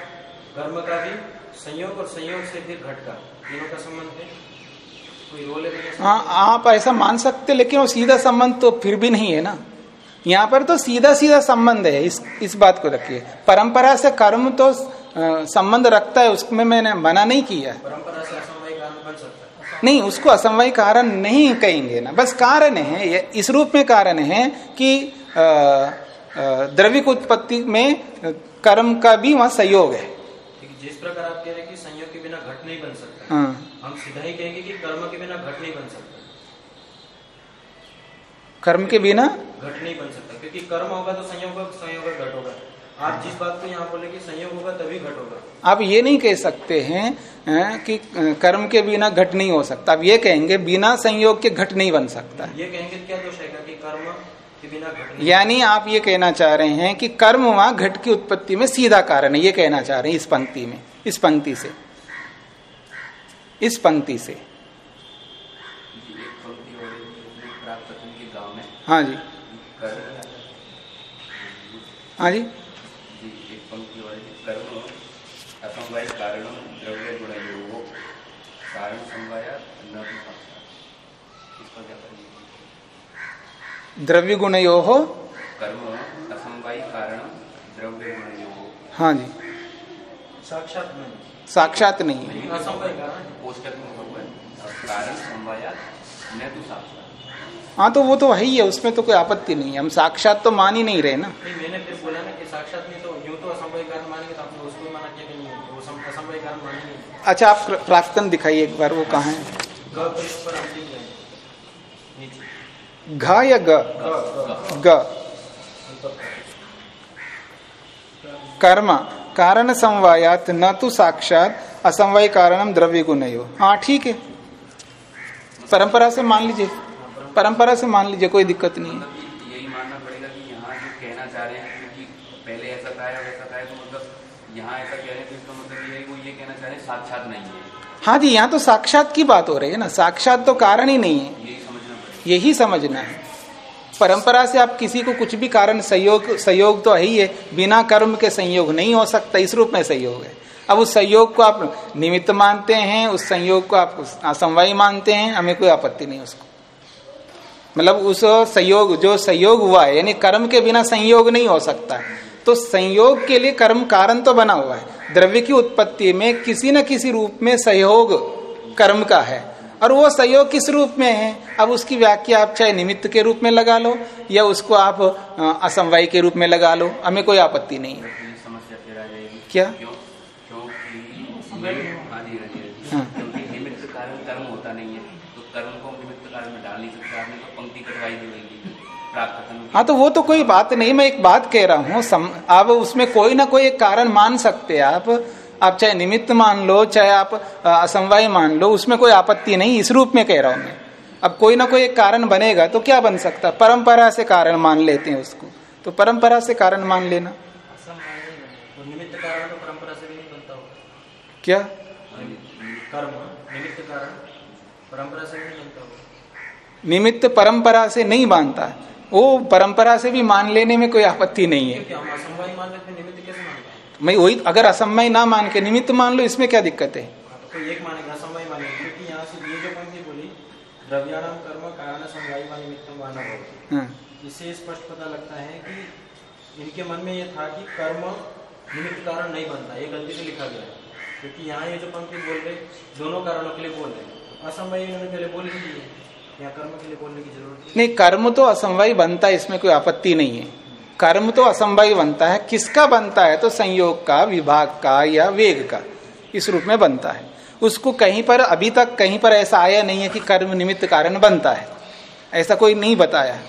कर्म का भी संयोग और संयोग से फिर घट का तीनों का संबंध है? आप ऐसा मान सकते लेकिन वो सीधा संबंध तो फिर भी नहीं है ना। यहाँ पर तो सीधा सीधा संबंध है। इस इस बात को रखिए। परंपरा से कर्म तो संबंध रखता है उसमें मैंने मना नहीं किया। है। नहीं उसको असमवाय कारण नहीं कहेंगे ना। बस कारण है ये इस रूप में कारण है कि द्रव्य उत्पत्ति में कर्म का भी वहाँ सहयोग है। जिस प्रकार आप कह रहे हैं कि संयोग के बिना घट नहीं बन सकता हाँ। हम सीधा ही कहेंगे कि कर्म के बिना घट नहीं बन सकता कर्म के बिना? घट नहीं बन सकता क्योंकि कर्म होगा तो संयोग संयोग घट होगा। आप जिस बात को यहाँ बोले कि संयोग होगा तभी घट होगा। आप ये नहीं कह सकते हैं कि कर्म के बिना घट नहीं हो सकता। आप ये कहेंगे बिना संयोग के घट नहीं बन सकता। ये कहेंगे क्या दोष है कि कर्म के बिना घट यानी आप ये कहना चाह रहे हैं कि कर्म वहाँ घट की उत्पत्ति में सीधा कारण है। ये कहना चाह रहे हैं इस पंक्ति में इस पंक्ति से। इस पंक्ति से। है। जी। हाँ जी। कर्म असमवाय कारण द्रव्य गुण कारण समवाया न भी साक्षात इसका क्या करेंगे? द्रव्य गुणयो हो कर्म असमवायी कारण द्रव्य गुणयो हाँ जी। साक्षात नहीं। साक्षात नहीं। है कारण। पोस्टर में हुआ है कारण समवाया न तो हाँ तो वो तो है ही है उसमें तो कोई आपत्ति नहीं है। हम साक्षात तो मान ही नहीं रहे ना। नहीं मैंने फिर बोला ना कि साक्षात नहीं तो यूँ तो असंभव कारण मानेंगे तो आपने उसको ही माना किया कि नहीं वो सम- असंभव कारण मानेंगे अच्छा आप प्र- प्राक्तन दिखाइए एक बार वो कहा है? घ या ग? ग कर्म कारण समवायात न तो साक्षात असमवाय कारणम द्रव्य को नहीं गुणयो हाँ ठीक है। परंपरा से मान लीजिए। परंपरा से मान लीजिए कोई दिक्कत नहीं है मतलब कि यही मानना पड़ेगा कि यहाँ जो कहना चाह रहे हैं क्योंकि पहले ऐसा था या वैसा था तो मतलब यहाँ ऐसा कह रहे हैं तो इसका मतलब ये है कि वो ये कहना चाह रहे हैं साक्षात नहीं है। हाँ जी यहाँ तो साक्षात की बात हो रही है ना। साक्षात तो कारण ही नहीं है। यही समझना है। परंपरा से आप किसी को कुछ भी कारण संयोग संयोग तो है ही है। बिना कर्म के संयोग नहीं हो सकता। इस रूप में सहयोग है। अब उस संयोग को आप निमित्त मानते हैं उस संयोग को आप असमवाय मानते हैं हमें कोई आपत्ति नहीं उसको। मतलब उस संयोग जो संयोग हुआ है यानी कर्म के बिना संयोग नहीं हो सकता। तो संयोग के लिए कर्म कारण तो बना हुआ है। द्रव्य की उत्पत्ति में किसी न किसी रूप में सहयोग कर्म का है। और वो सहयोग किस रूप में है? अब उसकी व्याख्या आप चाहे निमित्त के रूप में लगा लो, या उसको आप असमवाय के रूप में लगा लो। हमें कोई आपत्ति नहीं है। क्या? हाँ। कर्म होता नहीं है। तो कर्म को निमित्त कारण में डाल नहीं सकते। आपने तो पंक्ति कटवाई दी प्राप्त। हाँ तो वो तो कोई बात नहीं, मैं एक बात कह रहा हूँ, सम- आप उसमें कोई ना कोई एक कारण मान सकते हैं आप। आप चाहे निमित्त मान लो, चाहे आप असमवाय मान लो, उसमें कोई आपत्ति नहीं, इस रूप में कह रहा हूँ मैं। अब कोई ना कोई एक कारण बनेगा तो क्या बन सकता? है? परंपरा से कारण मान लेते हैं उसको। तो परंपरा से कारण मान लेना। क्या? निमित्त परंपरा से नहीं बनता होगा निमित्त परंपरा से नहीं बांधता। वो परंपरा से भी मान लेने में कोई आपत्ति नहीं है। मैं वही अगर असमय ना मान के निमित्त मान लो इसमें क्या दिक्कत है? हाँ, तो एक मानेगा असंभव मानेगा क्योंकि यहाँ से ये जो पंक्ति बोली द्रव्याणाम कर्म कारण समवाय निमित्तम माना हाँ। इससे स्पष्ट पता लगता है कि इनके मन में ये था कि कर्म निमित्त कारण नहीं बनता ये गलती से लिखा गया है। क्योंकि यहाँ ये जो पंक्ति बोल रहे दोनों कारणों के लिए बोल रहे असमवाय इन्होंने पहले बोल ही दी है। नहीं? कर्म तो असमवाय बनता है, इसमें कोई आपत्ति नहीं है। कर्म तो असमवाय बनता है। किसका बनता है? तो संयोग का, विभाग का या वेग का। इस रूप में बनता है। उसको कहीं पर, अभी तक कहीं पर ऐसा आया नहीं है कि कर्म निमित्त कारण बनता है। ऐसा कोई नहीं बताया।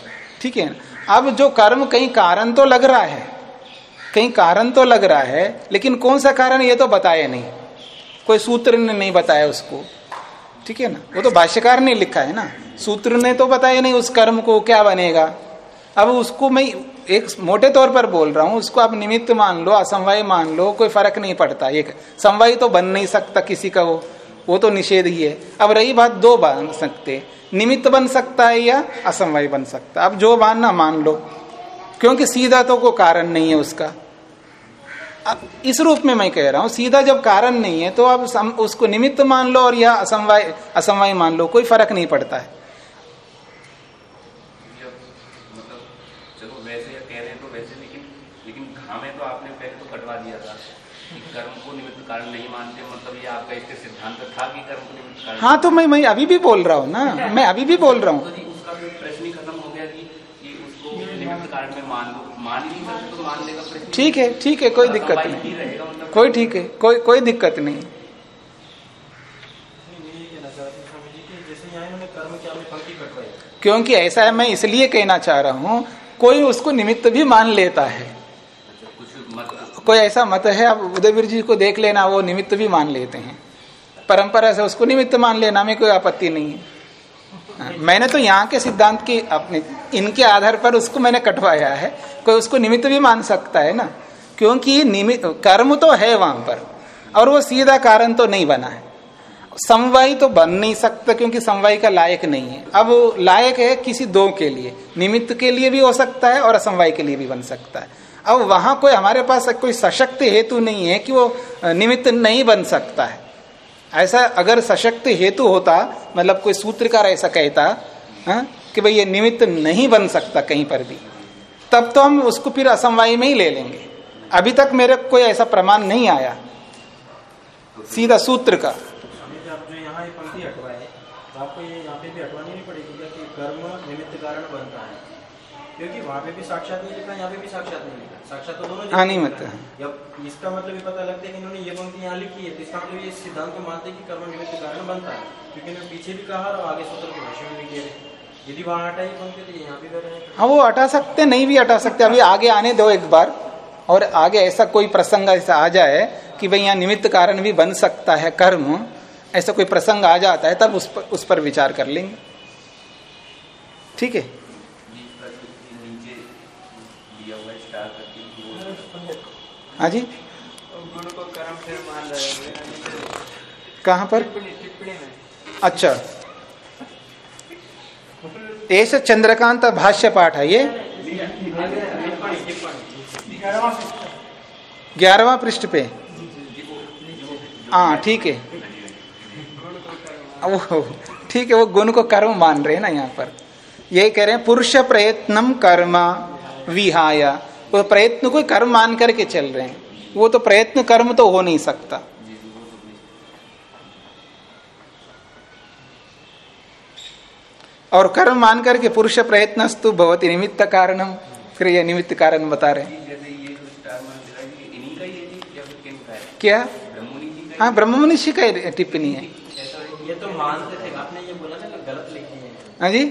ठीक है? ना अब जो कर्म कहीं कारण तो लग रहा है, कहीं कारण तो लग रहा है, लेकिन कौन सा कारण ये तो बताया नहीं। कोई सूत्र ने नहीं बताया उसको। ठीक है ना? वो तो भाष्यकार ने लिखा है ना। सूत्र ने तो बताया नहीं उस कर्म को क्या बनेगा। अब उसको मैं एक मोटे तौर पर बोल रहा हूँ, उसको आप निमित्त मान लो, असमवाय मान लो, कोई फ़र्क नहीं पड़ता। एक समवाय तो बन नहीं सकता किसी का वो। वो तो निषेध ही है। अब रही बात दो बन सकते। निमित्त बन सकता है या असमवाय बन सकता अब जो मानना मान लो, क्योंकि सीधा तो को कारण नहीं है उसका। अब इस रूप में मैं कह रहा हूँ सीधा जब कारण नहीं है तो आप सम, उसको निमित्त मान लो और या असमवाय असमवाय मान लो कोई फ़र्क नहीं पड़ता है। मतलब चलो वैसे या कह रहे हैं तो वैसे लेकिन लेकिन घा में तो आपने पहले तो कटवा दिया था कि कर्म को निमित्त कारण नहीं मानते मतलब हाँ तो मैं मैं अभी भी बोल रहा हूँ ना मैं अभी भी बोल रहा हूँ। तो जी उसका प्रश्न खत्म हो गया कि कि उसको में मान मान मान ठीक है ठीक है कोई दिक्कत नहीं। मतलब कोई ठीक है कोई कोई दिक्कत नहीं। नहीं, मैं ये कहना चाहती हूँ स्वामी जी कि जैसे यहाँ इन्होंने कर्म की आपने पंक्ति कटवाई। क्योंकि ऐसा है मैं इसलिए कहना चाह रहा हूँ कोई उसको निमित्त भी मान लेता है। अच्छा, कोई ऐसा मत है आप उदयवीर जी को देख लेना वो निमित्त भी मान लेते हैं। परंपरा से उसको निमित्त मान लेना में कोई आपत्ति नहीं हाँ, मैंने तो यहाँ के सिद्धांत की अपने, इनके आधार पर उसको मैंने कटवाया है। कोई उसको निमित्त भी मान सकता है ना? क्योंकि निमित्त कर्म तो है वहाँ पर, और वो सीधा कारण तो नहीं बना है। समवाय तो बन नहीं सकता क्योंकि समवाय का लायक नहीं है। अब लायक है किसी दो के लिए, निमित्त के लिए भी हो सकता है और असमवाय के लिए भी बन सकता है। अब वहाँ कोई, हमारे पास कोई सशक्त हेतु नहीं है कि वो निमित्त नहीं बन सकता है। ऐसा अगर सशक्त हेतु होता मतलब कोई सूत्रकार ऐसा कहता, हा? कि भाई ये निमित्त नहीं बन सकता कहीं पर भी, तब तो हम उसको फिर असमवाय में ही ले लेंगे। अभी तक मेरे कोई ऐसा प्रमाण नहीं आया। सीधा सूत्र का। तो आपको ये पे भी नहीं पड़ेगी कर्म निमित्त कारण बनता क्योंकि वहाँ पे भी साक्षात नहीं लिखा यहाँ पे भी साक्षात नहीं लिखा साक्षात तो दोनों हाँ, नहीं मत जब इसका मतलब ये पता लगता है कि इन्होंने ये पंक्ति यहाँ लिखी है तो इसका मतलब ये सिद्धांत को मानते हैं कि कर्म निमित्त कारण बनता है। क्योंकि इन्होंने पीछे भी कहा और आगे सूत्र के भाषण में भी कह रहे यदि वहाँ हटा ये पंक्ति तो यहाँ भी कर रहे हैं। हाँ वो हटा सकते नहीं भी हटा सकते। अभी आगे आने दो एक बार और आगे ऐसा कोई प्रसंग ऐसा आ जाए कि भाई यहाँ निमित्त कारण भी बन सकता है कर्म ऐसा कोई प्रसंग आ जाता है तब उस पर उस पर विचार कर लेंगे। ठीक है ये प्रश्न के नीचे दिया हुआ है स्टार करके वो हाँ जी। कहाँ पर? अच्छा। ऐसे चंद्रकांत भाष्य पाठ है ये। ग्यारहवा पृष्ठ पे। हाँ ठीक है। वो ठीक है, वो गुण को कर्म मान रहे हैं ना यहाँ पर। यही कह रहे हैं, पुरुष प्रयत्नम कर्म विहाय। वो प्रयत्न को कर्म मान करके चल रहे हैं। वो तो प्रयत्न कर्म तो हो नहीं सकता। और कर्म मान करके पुरुष प्रयत्नस्तु भवती निमित्त कारणम फिर ये निमित्त कारण बता रहे हैं। क्या? हाँ। ब्रह्म मनुष्य का टिप्पणी है। ये तो मानते थे आपने ये बोला ना गलत लिख हैं। हाँ जी?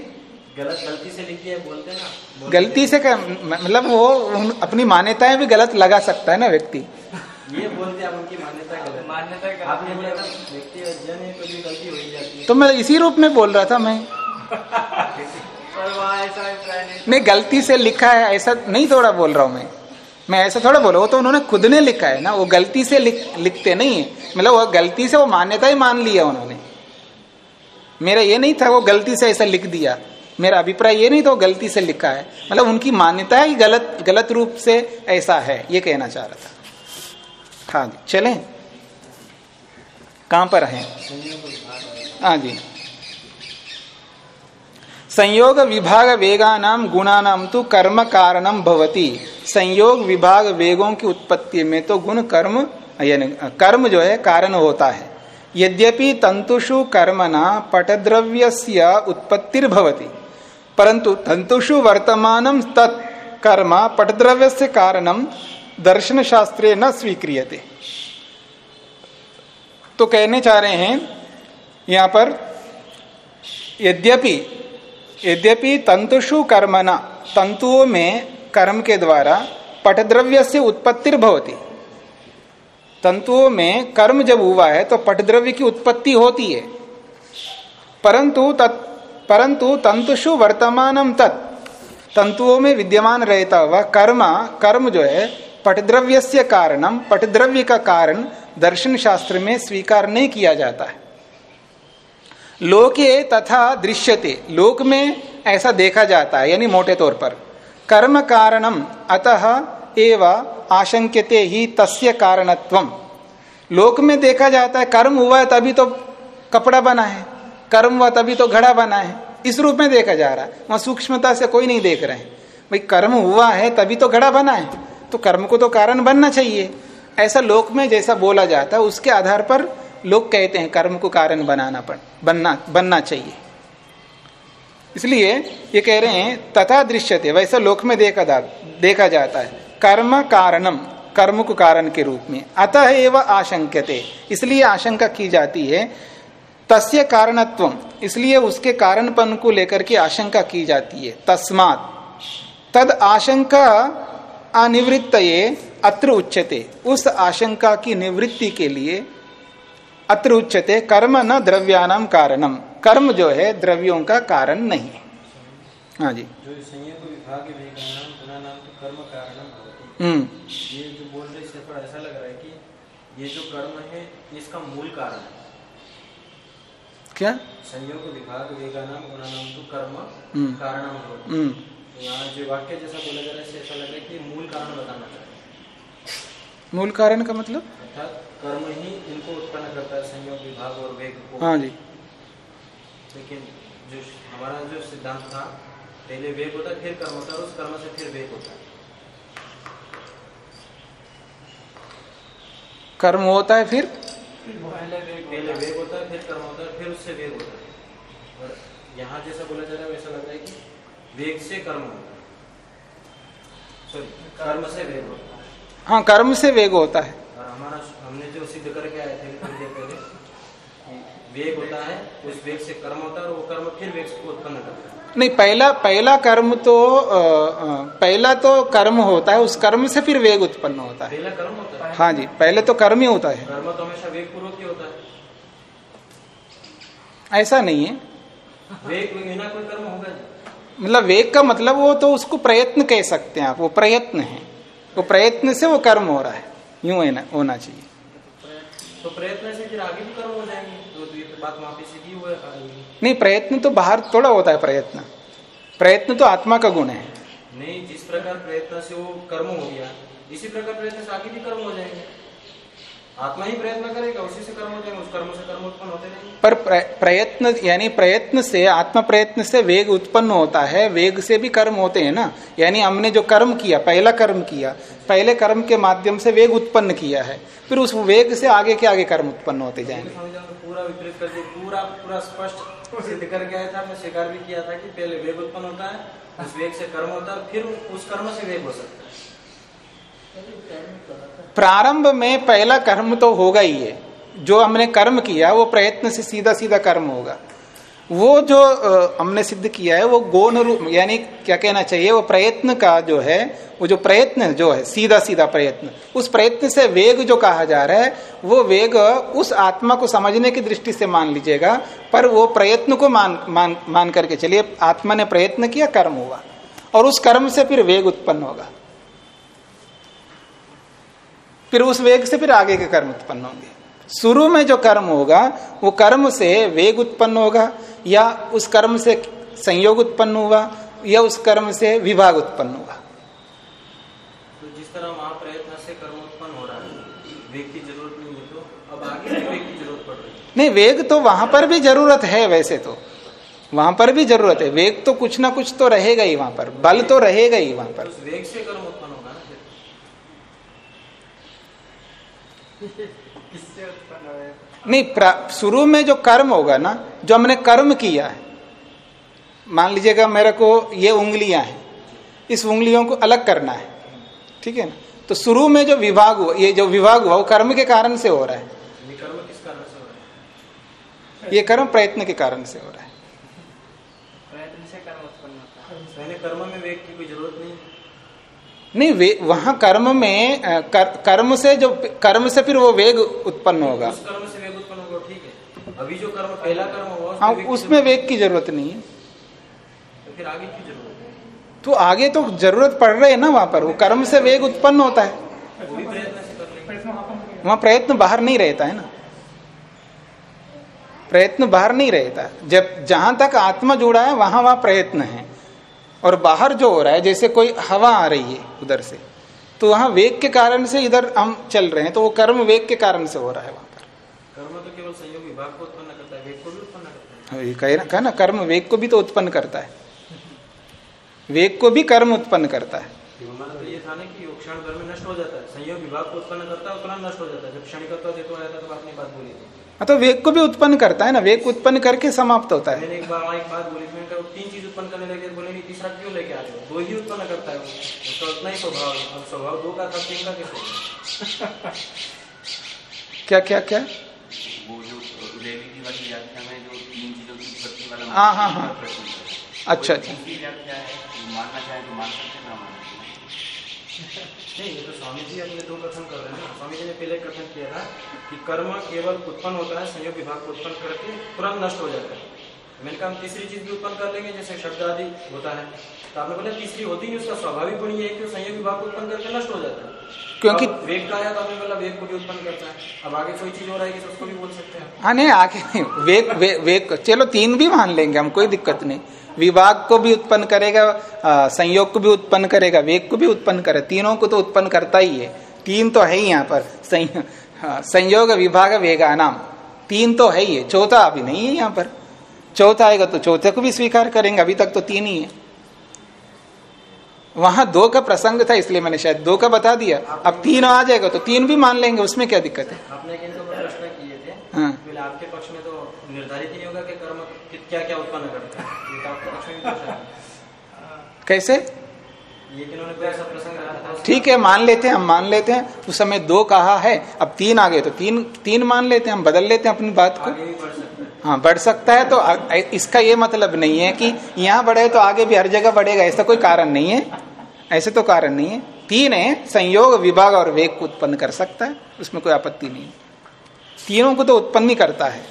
गलत गलती से लिख दिए बोलते हैं ना। बोलते गलती से मतलब वो उन- अपनी मान्यताएँ भी गलत लगा सकता है ना व्यक्ति। ये बोलते हैं आप उनकी मान्यता गलत मान्यता गलत आपने बोला था व्यक्ति अध्ययन है कभी गलती हो ही जाती है। तो मैं इसी रूप में बोल रहा था मैं। पर वहाँ ऐसा अभिप्राय नहीं नहीं गलती से लिखा है ऐसा नहीं थोड़ा बोल रहा हूँ मैं। मैं ऐसा थोड़ा बोला वो तो उन्होंने खुद ने लिखा है ना वो गलती से लिख, लिखते नहीं है। मतलब वो गलती से वो मान्यता ही मान लिया उन्होंने। मेरा ये नहीं था वो गलती से ऐसा लिख दिया। मेरा अभिप्राय ये नहीं तो गलती से लिखा है। मतलब उनकी मान्यता ही गलत गलत रूप से ऐसा है, ये कहना चाह रहा था। हाँ जी, चले। कहाँ पर है? हाँ जी। संयोग विभाग वेगानाम, गुणानाम तो कर्म कारणम भवति। संयोग विभाग वेगों की उत्पत्ति में तो गुण कर्म, यानी कर्म जो है, कारण होता है। यद्यपि तंतुषु कर्मणा पटद्रव्य उत्पत्तिर्भवति। परंतु तंतुषु वर्तमान तत् कर्म पटद्रव्य से कारणम दर्शन शास्त्रे न स्वीक्रियते। तो कहने चाह रहे हैं, यहाँ पर, यद्यपि यद्यपि तंतुषु कर्मणा तंतुओं में कर्म के द्वारा पटद्रव्य से उत्पत्ति भवती। तंतुओं में कर्म जब हुआ है तो पटद्रव्य की उत्पत्ति होती है। परंतु तत् परंतु तंतुषु वर्तमानम तत्। तंतुओं में विद्यमान रहता हुआ कर्म कर्म जो है पटद्रव्य से कारणम पटद्रव्य का कारण दर्शन शास्त्र में स्वीकार नहीं किया जाता है। लोके तथा दृश्यते, लोक में ऐसा देखा जाता है, यानी मोटे तौर पर। कर्म कारणम अतः एव आशंक्यते ही तस्य कारणत्वम लोक में देखा जाता है, कर्म हुआ है, तभी तो कपड़ा बना है। कर्म हुआ तभी तो घड़ा बना है। इस रूप में देखा जा रहा है। वहाँ सूक्ष्मता से कोई नहीं देख रहे हैं। भाई, कर्म हुआ है तभी तो घड़ा बना है। तो कर्म को तो कारण बनना चाहिए। ऐसा लोक में जैसा बोला जाता है, उसके आधार पर लोग कहते हैं कर्म को कारण बनाना पड़, बनना बनना चाहिए। इसलिए ये कह रहे हैं, तथा दृश्यते, वैसा लोक में देखा देखा जाता है। कर्म कारणम, कर्म को कारण के रूप में। अतः एवं आशंक्यते। इसलिए आशंका की जाती है तस्य कारणत्व। इसलिए उसके कारणपन को लेकर के आशंका की जाती है। तस्मात। तद आशंका अनिवृत्त अत्र उच्चते उस आशंका की निवृत्ति के लिए अत्र उच्चते कर्म न द्रव्यानाम कारणम कर्म जो है द्रव्यों का कारण नहीं। है हाँ जी जो विभाग तो कर्म कारणम भवति हम्म। ये जो बोल रहे ऐसा लग रहा है कि ये जो कर्म है इसका मूल कारण है। क्या? संयोग विभाग वेगानाम गुणानाम तो कर्म हम्म। कारणम हम्म। तो यहाँ जो वाक्य जैसा बोला जा रहा है ऐसा लग रहा है कि मूल कारण बताना चाहते हैं। मूल कारण का मतलब? अर्थात कर्म ही इनको उत्पन्न करता है संयोग विभाग और वेग को। हाँ जी। लेकिन जो हमारा जो सिद्धांत था पहले वेग होता है फिर कर्म होता है उस कर्म से फिर वेग होता है। कर्म होता है फिर पहले वेग पहले वेग होता है फिर कर्म होता है फिर उससे वेग होता है। और यहाँ जैसा बोला जा रहा है वैसा लग रहा है कि वेग से कर्म होता है। सॉरी कर्म से वेग होता है। हाँ कर्म से वेग होता है। और हमारा हमने जो सिद्ध करके आए थे थोड़ी देर पहले कि वेग होता है उस वेग से कर्म होता है और वो कर्म फिर वेग को उत्पन्न करता है। नहीं पहला पहला कर्म तो अ, पहला तो कर्म होता है उस कर्म से फिर वेग उत्पन्न होता है। पहला कर्म होता है? हाँ जी पहले तो कर्म ही होता है। कर्म तो हमेशा वेग पूर्वक ही होता है। ऐसा नहीं है। वेग बिना कोई कर्म होगा मतलब वेग का मतलब वो तो उसको प्रयत्न कह सकते हैं आप वो प्रयत्न है। वो प्रयत्न से वो कर्म हो रहा है यूँ होना चाहिए। तो प्रयत्न से फिर आगे भी कर्म हो जाएँगे। तो ये तो बात वहाँ पे सीधी हुआ नहीं प्रयत्न तो बाहर थोड़ा होता है प्रयत्न। प्रयत्न तो आत्मा का गुण है। नहीं जिस प्रकार प्रयत्न से वो कर्म हो गया इसी प्रकार प्रयत्न से आगे भी कर्म हो जाएँगे। आत्मा ही प्रयत्न करेगा उसी से कर्म हो जाएँगे उस कर्म से कर्म उत्पन्न होते रहेंगे। पर प्रयत्न यानी प्रयत्न से आत्मा प्रयत्न से वेग उत्पन्न होता है वेग से भी कर्म होते हैं ना। यानी हमने जो कर्म किया पहला कर्म किया पहले कर्म के माध्यम से वेग उत्पन्न किया है फिर उस वेग से आगे के आगे कर्म उत्पन्न होते जाएँगे। पूरा विपरीत कर दिया पूरा पूरा स्पष्ट सिद्ध करके आया था मैं स्वीकार भी किया था कि पहले वेग उत्पन्न होता है उस वेग से कर्म होता है फिर उस कर्म से वेग हो सकता है। प्रारंभ में पहला कर्म तो होगा ही है। जो हमने कर्म किया, वो प्रयत्न से सीधा सीधा कर्म होगा। वो जो हमने सिद्ध किया है, वो गौण रूप, यानी क्या कहना चाहिए, वो प्रयत्न का जो है, वो जो प्रयत्न जो है सीधा सीधा प्रयत्न। उस प्रयत्न से वेग जो कहा जा रहा है, वो वेग उस आत्मा को समझने की दृष्टि से मान लीजिएगा, पर वो प्रयत्न को मान मान मान करके चलिए, आत्मा ने प्रयत्न किया, कर्म हुआ। और उस कर्म से फिर वेग उत्पन्न होगा। फिर उस वेग से फिर आगे के कर्म उत्पन्न होंगे। शुरू में जो कर्म होगा वो कर्म से वेग उत्पन्न होगा या उस कर्म से संयोग उत्पन्न हुआ या उस कर्म से विभाग उत्पन्न हुआ। तो जिस तरह वहाँ प्रयत्न से कर्म उत्पन्न हो रहा है वेग की ज़रूरत नहीं है तो अब आगे भी वेग की ज़रूरत पड़ रही है। नहीं वेग तो वहाँ पर भी ज़रूरत है वैसे तो। वहाँ पर भी ज़रूरत है। वेग तो कुछ ना कुछ तो रहेगा ही वहाँ पर। बल तो रहेगा ही वहाँ पर। वेग से कर्म उत्पन्न होगा ना फिर किससे उत्पन्न हुए नहीं शुरू में जो कर्म होगा ना जो हमने कर्म किया है मान लीजिएगा मेरे को ये उंगलियाँ हैं इस उंगलियों को अलग करना है ठीक है ना? तो शुरू में जो विभाग हुआ ये जो विभाग हुआ वो कर्म के कारण से हो रहा है। ये कर्म किस कारण से हो रहा है? ये कर्म प्रयत्न के कारण से हो रहा है। प्रयत्न से कर्म उत्पन्न होता है। कर्म में वेग की कोई ज़रूरत नहीं। नहीं वे वहाँ कर्म में कर, कर्म से जो कर्म से फिर वो वेग उत्पन्न होगा। उस कर्म से वेग उत्पन्न होगा ठीक है। अभी जो कर्म पहला कर्म हुआ हाँ उसमें वेग की ज़रूरत नहीं है। तो फिर आगे की ज़रूरत है। तो आगे तो ज़रूरत पड़ रही है ना वहाँ पर वो कर्म से वेग उत्पन्न होता है। है। वहाँ प्रयत्न बाहर नहीं रहता है ना। प्रयत्न बाहर नहीं रहता। जब जहाँ तक आत्मा जुड़ा है वहाँ वहाँ प्रयत्न है। और बाहर जो हो रहा है जैसे कोई हवा आ रही है उधर से तो वहाँ वेग के कारण से इधर हम चल रहे हैं तो वो कर्म वेग के कारण से हो रहा है वहाँ पर। कर्म तो केवल संयोग विभाग को उत्पन्न करता है वेग को भी उत्पन्न करता है। हाँ, कह ना कहा ना कर्म वेग को भी तो उत्पन्न करता है। वेग को भी कर्म उत्पन्न करता है। तो हो है संयोग विभाग को उत्पन्न करता है नष्ट हो जाता है। जब क्षणिकत्व हेतु आया था तो आपने बात बोली थी। हाँ, तो वेग को भी उत्पन्न करता है ना वेग उत्पन्न करके समाप्त होता है एक बार एक बात बोली थी मैंने तीन चीज़ उत्पन्न करने लगे बोले नहीं तीसरा क्यों लेके आ रहे हो दो ही उत्पन्न करता है उसका उतना ही स्वभाव अब स्वभाव दो का था तीन का कैसे क्या क्या क्या वो जो लेवी की वाली व्याख्या में जो तीन चीज़ों की उत्पत्ति वाला हाँ, हाँ, हाँ। अच्छा, अच्छा। है मानना चाहे तो मान सकते ना मान सकते हैं। नहीं, ये तो स्वामी जी अपने दो कथन कर रहे हैं ना। स्वामी जी ने पहले कथन किया था कि कर्म केवल उत्पन्न होता है, संयोग विभाग को उत्पन्न करके तुरंत नष्ट हो जाता है। मैंने कहा हम तीसरी चीज़ भी उत्पन्न कर लेंगे जैसे शब्द आदि होता है। तो आपने बोला तीसरी होती नहीं उसका स्वाभाविक गुण ये है कि संयोग विभाग को उत्पन्न करके नष्ट हो जाता है। क्योंकि वेग का आया तो आपने बोला वेग को भी उत्पन्न करता है। अब आगे कोई चीज़ हो रहेगी तो उसको भी बोल सकते हैं। हाँ नहीं आगे नहीं। वेग वे, वेग चलो तीन भी मान लेंगे हम कोई दिक्कत नहीं। विभाग को भी उत्पन्न करेगा संयोग को भी उत्पन्न करेगा वेग को भी उत्पन्न करे। तीनों को तो उत्पन्न करता ही है। तीन तो है ही यहाँ पर। संयोग हाँ संयोग विभाग वेगा नाम तीन तो है ही है। चौथा अभी नहीं है यहाँ पर। चौथा आएगा तो चौथे को भी स्वीकार करेंगे अभी तक तो तीन ही है। वहाँ दो का प्रसंग था इसलिए मैंने शायद दो का बता दिया। अब तीन आ जाएगा तो तीन भी मान लेंगे उसमें क्या दिक्कत है? आपने इनको प्रश्न किए थे हाँ। आपके पक्ष में तो निर्धारित ही नहीं होगा कि कर्म क्या क्या उत्पन्न करता है। तो। कैसे? ठीक है मान लेते हैं हम मान लेते हैं। उस समय दो कहा है अब तीन आ गए तो तीन तीन मान लेते हैं हम बदल लेते हैं अपनी बात को। है, बढ़ सकता है तो इसका ये मतलब नहीं है कि यहाँ बढ़े तो आगे भी हर जगह बढ़ेगा, ऐसा कोई कारण नहीं है। ऐसे तो कारण नहीं है। तीन है, संयोग, विभाग और वेग को उत्पन्न कर सकता है, उसमें कोई आपत्ति नहीं तीनों को तो उत्पन्न ही करता है,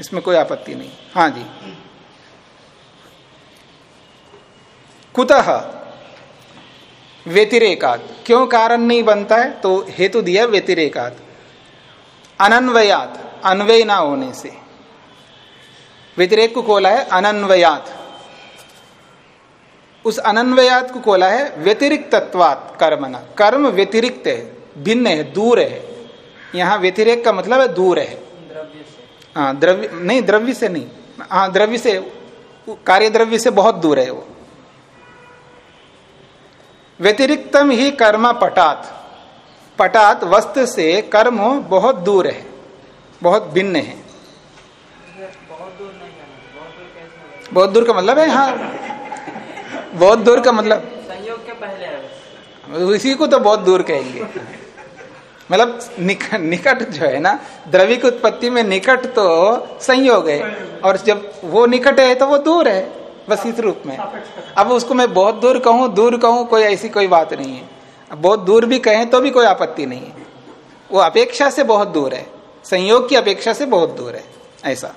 इसमें कोई आपत्ति नहीं। हाँ जी। कुतः? व्यतिरेकात। क्यों कारण नहीं बनता है? तो हेतु दिया व्यतिरेकात। अनन्वयात, अन्वय ना होने से। व्यतिरेक को खोला है अनन्वयात। उस अनन्वयात को खोला है व्यतिरिक्त तत्वात कर्मना। कर्म व्यतिरिक्त है, भिन्न है, दूर है। यहाँ व्यतिरेक का मतलब है दूर है। हाँ द्रव्य, नहीं, द्रव्य से नहीं। हाँ द्रव्य से कार्य द्रव्य से बहुत दूर है वो। व्यतिरिक्तम ही कर्म पटात। पटात वस्त्र से कर्म बहुत दूर है, बहुत भिन्न है बहुत दूर नहीं जाना बहुत दूर कैसे होगा बहुत दूर का मतलब है हाँ बहुत दूर का मतलब। संयोग के पहले इसी को तो बहुत दूर कहेंगे। मतलब निक, निकट जो है ना द्रव्य की उत्पत्ति में निकट तो संयोग है। और जब वो निकट है तो वो दूर है बस इस रूप में। अब उसको मैं बहुत दूर कहूँ दूर कहूँ कोई ऐसी कोई बात नहीं है। अब बहुत दूर भी कहें तो भी कोई आपत्ति नहीं है। वो अपेक्षा से बहुत दूर है। संयोग की अपेक्षा से बहुत दूर है। ऐसा।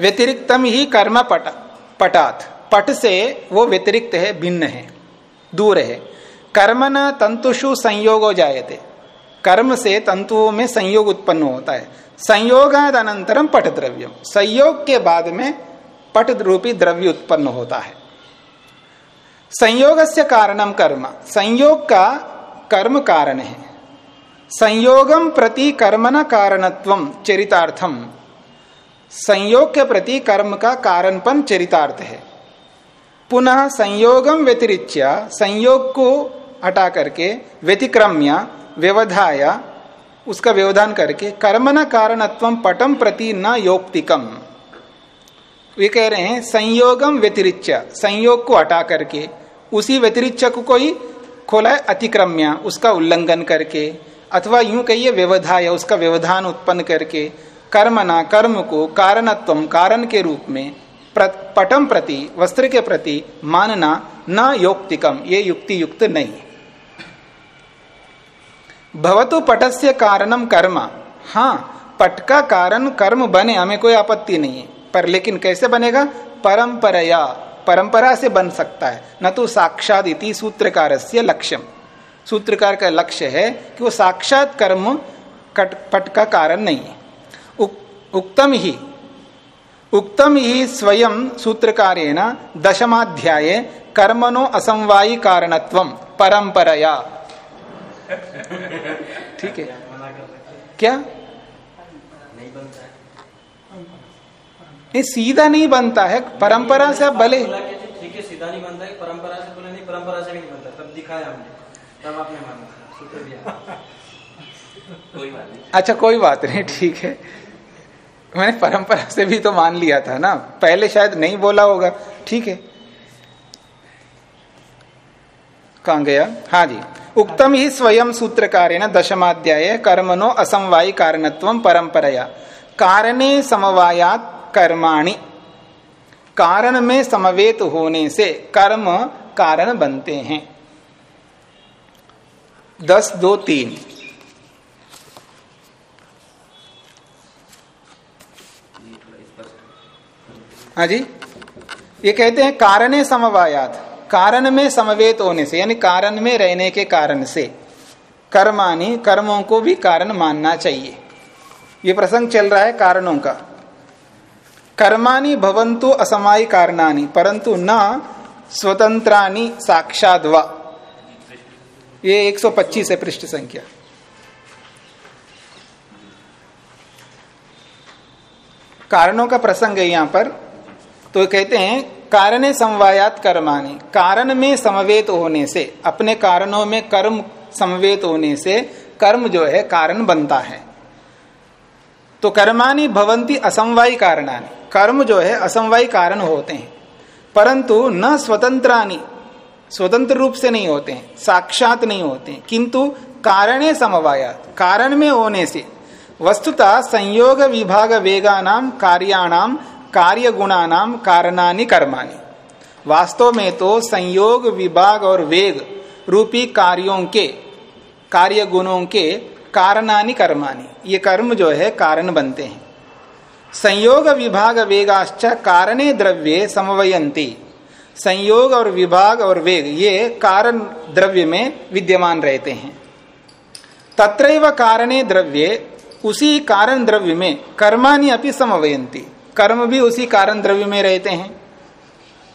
व्यतिरिक्तम ही कर्म पट, पटात। पट से वो व्यतिरिक्त है, भिन्न है, दूर है। कर्म न तंतुषु संयोग हो जायते। कर्म से तंतुओं में संयोग उत्पन्न होता है। संयोगाद अनंतरम पट द्रव्यम संयोग के बाद में पट रूपी द्रव्य उत्पन्न होता है। संयोग से कारणम कर्म। संयोग का कर्म कारण है। संयोगम प्रति कर्मण कारणत्व चरितार्थम संयोग के प्रति कर्म का कारणपन चरितार्थ है। पुनः संयोगम व्यतिरिच्य, संयोग को हटा करके व्यतिक्रम्य, व्यवधाय, उसका व्यवधान करके कर्म न कारणत्व पटम प्रति न योक्तिकम वे कह रहे हैं संयोगम व्यतिरिच्य, संयोग को हटा करके, उसी व्यतिरिच्य को कोई खोला है, अतिक्रम्य, उसका उल्लंघन करके, अथवा यूँ कहिए व्यवधाय, उसका व्यवधान उत्पन्न करके कर्म न कर्म को कारणत्व कारण के रूप में पटम प्रति, वस्त्र के प्रति मानना न योक्तिकम ये युक्ति युक्त नहीं। भवतु पटस्य कारणम कर्म। हाँ पट का कारण कर्म बने, हमें कोई आपत्ति नहीं है। पर लेकिन कैसे बनेगा? परंपराया, परंपरा से बन सकता है। न तो साक्षात इति सूत्रकार से लक्ष्यम सूत्रकार का लक्ष्य है कि वो साक्षात कर्म पट का कारण नहीं है। उक्तम ही उक्तम ही स्वयं सूत्रकारेण दशमाध्याय कर्मणो असमवायी कारणत्व परंपराया। ठीक है। क्या? नहीं बनता है ये सीधा नहीं बनता है परंपरा से आप भले। ठीक है सीधा नहीं बनता है परंपरा से बोले नहीं परंपरा से भी नहीं बनता तब दिखाया हमने तब आपने माना सूत्र दिया। कोई बात नहीं। अच्छा कोई बात नहीं ठीक है। मैंने परंपरा से भी तो मान लिया था ना। पहले शायद नहीं बोला होगा। ठीक है। कहा गया? हाँ जी। उक्तम ही स्वयं सूत्रकारेण दशमाध्याय कर्मणो असमवायी कारणत्व परंपराया। कारणे समवायात कर्माणि। कारण में समवेत होने से कर्म कारण बनते हैं। दस दो तीन ये थोड़ा स्पष्ट हाँ जी। ये कहते हैं कारणे समवायात। कारण में समवेत होने से, यानी कारण में रहने के कारण से, कर्मानी, कर्मों को भी कारण मानना चाहिए। ये प्रसंग चल रहा है कारणों का। कर्माणि भवंतु असमायी कारणानि, परंतु न स्वतंत्रानि साक्षाद व। ये 125 है पृष्ठ संख्या। कारणों का प्रसंग है यहाँ पर। तो कहते हैं, कारण समवायात कर्माणी। कारण में समवेत होने से, अपने कारणों में कर्म समवेत होने से, कर्म जो है, कारण बनता है। तो कर्मानी भवंती असमवायी कारणानी। कर्म जो है, असमवायी कारण होते हैं। परंतु न स्वतंत्रानी स्वतंत्र रूप से नहीं होते हैं, साक्षात नहीं होते हैं। किंतु कारणे समवायात, कारण में होने से, वस्तुतः संयोग विभाग वेगा नाम कार्याणाम कार्य गुणानाम कारणानि कर्माणि। वास्तव में तो संयोग, विभाग और वेग रूपी कार्यों के कार्य गुणों के कारणानि कर्माणि। ये कर्म जो है, कारण बनते हैं। संयोग, विभाग, वेगाश्च कारणे द्रव्ये समवयंती संयोग और विभाग और वेग, ये कारण द्रव्य में विद्यमान रहते हैं। तत्रैव कारणे द्रव्ये, उसी कारण द्रव्य में कर्मानि अपनी समवयंती कर्म भी उसी कारण द्रव्य में रहते हैं।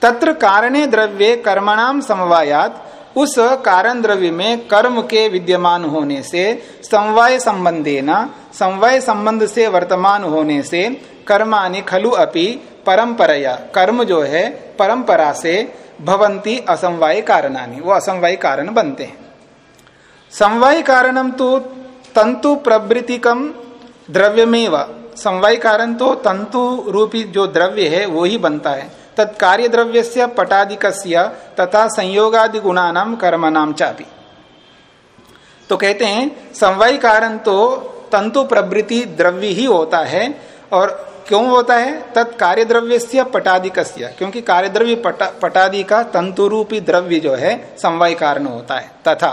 तत्र कारणे द्रव्य कर्मणाम समवायात। उस कारण द्रव्य में कर्म के विद्यमान होने से, समवाय संबंधे न समवाय संबंध से वर्तमान होने से कर्मानि खलु अपि परंपराया, कर्म जो है, परंपरा से भवंती असमवाय कारणानी। वो असमवाय कारण बनते हैं। समवाय कारणम तो तंतु प्रवृत्तिकम द्रव्यमेव। समवाय कारण तो तंतु रूपी जो द्रव्य है वो ही बनता है। तत्कार्य द्रव्य से पटादिक तथा संयोगादि गुणानाम कर्मनाम चापी। तो कहते हैं समवाय कारण तो तंतु प्रवृत्ति द्रव्य ही होता है और क्यों होता है? तत्कार्य द्रव्य से पटादिक क्योंकि कार्य द्रव्य पटा, पटादि का तंतु रूपी द्रव्य जो है समवाय कारण होता है। तथा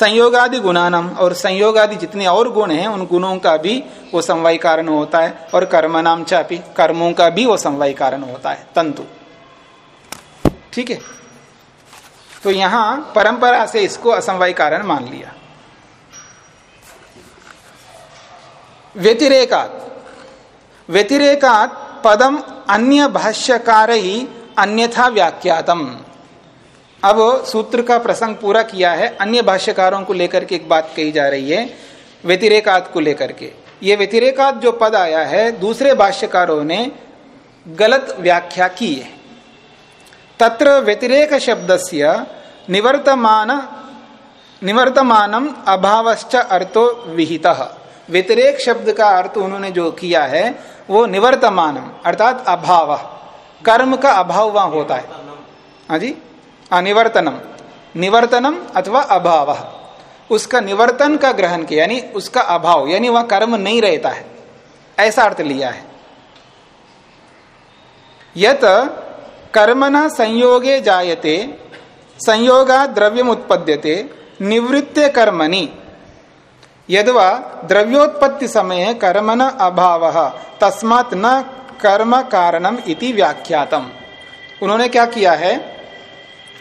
संयोगादि गुणानम, और संयोगादि जितने और गुण हैं, उन गुणों का भी वो समवाय कारण होता है, और कर्म नाम चापी, कर्मों का भी वो समवाय कारण होता है, तंतु। ठीक है? तो यहाँ परंपरा से इसको असमवाय कारण मान लिया। व्यतिरेकात। व्यतिरेकात पदम अन्य भाष्यकार ही अन्यथा व्याख्यातम। अब सूत्र का प्रसंग पूरा किया है, अन्य भाष्यकारों को लेकर के एक बात कही जा रही है, व्यतिरेकात को लेकर के। ये व्यतिरेकात जो पद आया है, दूसरे भाष्यकारों ने गलत व्याख्या की है। तत्र व्यतिरेक शब्द से निवर्तमान निवर्तमानम अभावश्च अर्थो विहित। व्यतिरेक शब्द का अर्थ उन्होंने जो किया है, वो निवर्तमानम अर्थात अभाव। कर्म का अभाव वहाँ होता है। हाँ जी? अनिवर्तनम। निवर्तनम अथवा अभाव। उसका निवर्तन का ग्रहण किया, यानी उसका अभाव, यानी वह कर्म नहीं रहता है। ऐसा अर्थ लिया है। यत कर्मना संयोगे जायते, संयोगा द्रव्यम उत्पद्यते, निवृत्ते कर्मणि। यदवा द्रव्योत्पत्ति समय कर्मण अभाव, तस्मात् न कर्म कारणम इति व्याख्यातम। उन्होंने क्या किया है?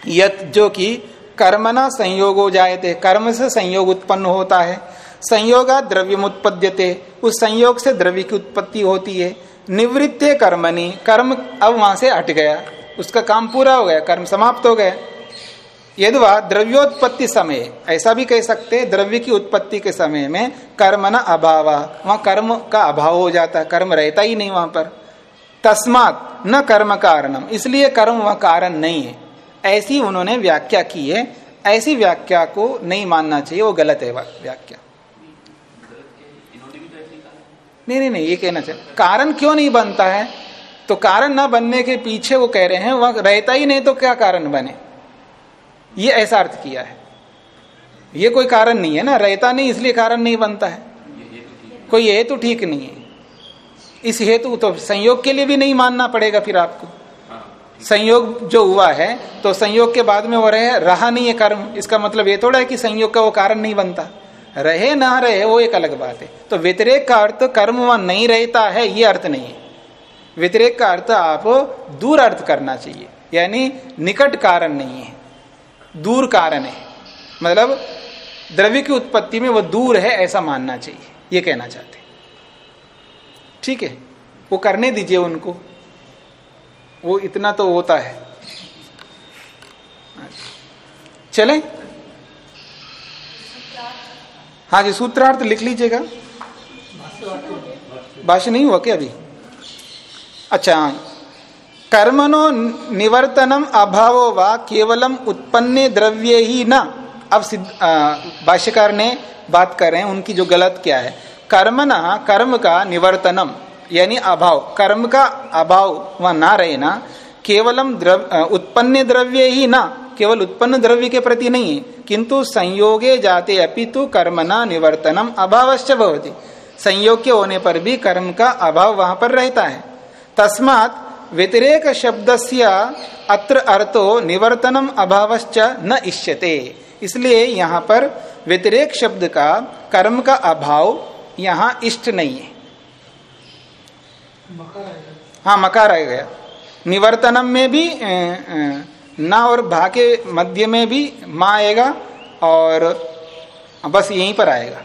यत जो कि कर्मना संयोग हो जाए कर्म से संयोग उत्पन्न होता है। संयोगा द्रव्य उत्पद्यते, उस संयोग से द्रव्य की उत्पत्ति होती है। निवृत्ते कर्मणि, कर्म अब वहाँ से हट गया। उसका काम पूरा हो गया, कर्म समाप्त हो गया। यदवा द्रव्योत्पत्ति समय, ऐसा भी कह सकते हैं, द्रव्य की उत्पत्ति के समय में कर्म न अभाव, वहाँ कर्म का अभाव हो जाता है, कर्म रहता ही नहीं वहाँ पर। तस्मात न कर्म कारणम, इसलिए कर्म वह कारण नहीं है। ऐसी उन्होंने व्याख्या की है, ऐसी व्याख्या को नहीं मानना चाहिए, वो गलत है व्याख्या। नहीं नहीं नहीं, ये कहना चाहिए। कारण क्यों नहीं बनता है? तो कारण ना बनने के पीछे वो कह रहे हैं, वह रहता ही नहीं तो क्या कारण बने? ये ऐसा अर्थ किया है। ये कोई कारण नहीं है ना, रहता नहीं इसलिए कारण नहीं बनता है। कोई हेतु ठीक नहीं है। इस हेतु तो संयोग के लिए भी नहीं मानना पड़ेगा फिर आपको। संयोग जो हुआ है तो संयोग के बाद में वो रहे, रहा नहीं है कर्म। इसका मतलब ये थोड़ा है कि संयोग का वो कारण नहीं बनता। रहे ना रहे, वो एक अलग बात है। तो व्यतिरेक का अर्थ कर्म वहाँ नहीं रहता है, ये अर्थ नहीं है। व्यतिरेक का अर्थ आप दूर अर्थ करना चाहिए। यानी निकट कारण नहीं है, दूर कारण है। मतलब द्रव्य की उत्पत्ति में वो दूर है, ऐसा मानना चाहिए। ये कहना चाहते ठीक है? वो करने दीजिए उनको। वो इतना तो होता है। चले। हाँ जी, सूत्रार्थ लिख लीजिएगा। भाष्य नहीं हुआ क्या अभी? अच्छा कर्मनो निवर्तनम अभावो वा केवलम उत्पन्ने द्रव्य ही न। अब सिद्ध भाष्यकार ने बात कर रहे हैं, उनकी जो गलत क्या है। कर्मना कर्म का निवर्तनम। यानी अभाव, कर्म का अभाव वह ना रहे ना, केवलम द्रव्य उत्पन्न द्रव्य ही ना, केवल उत्पन्न द्रव्य के प्रति नहीं है, किंतु संयोगे जाते अपितु कर्म न निवर्तनम अभावश्च भवती। संयोग के होने पर भी कर्म का अभाव वहाँ पर रहता है। तस्मात व्यतिरेक शब्द से अत्र अर्थो निवर्तनम अभावश्च न इष्यते। इसलिए यहाँ पर व्यतिरेक शब्द का कर्म का अभाव यहाँ इष्ट नहीं है। हाँ मकार आ गया। निवर्तनम में भी ना और भा के मध्य में भी माँ आएगा और बस यहीं पर आएगा।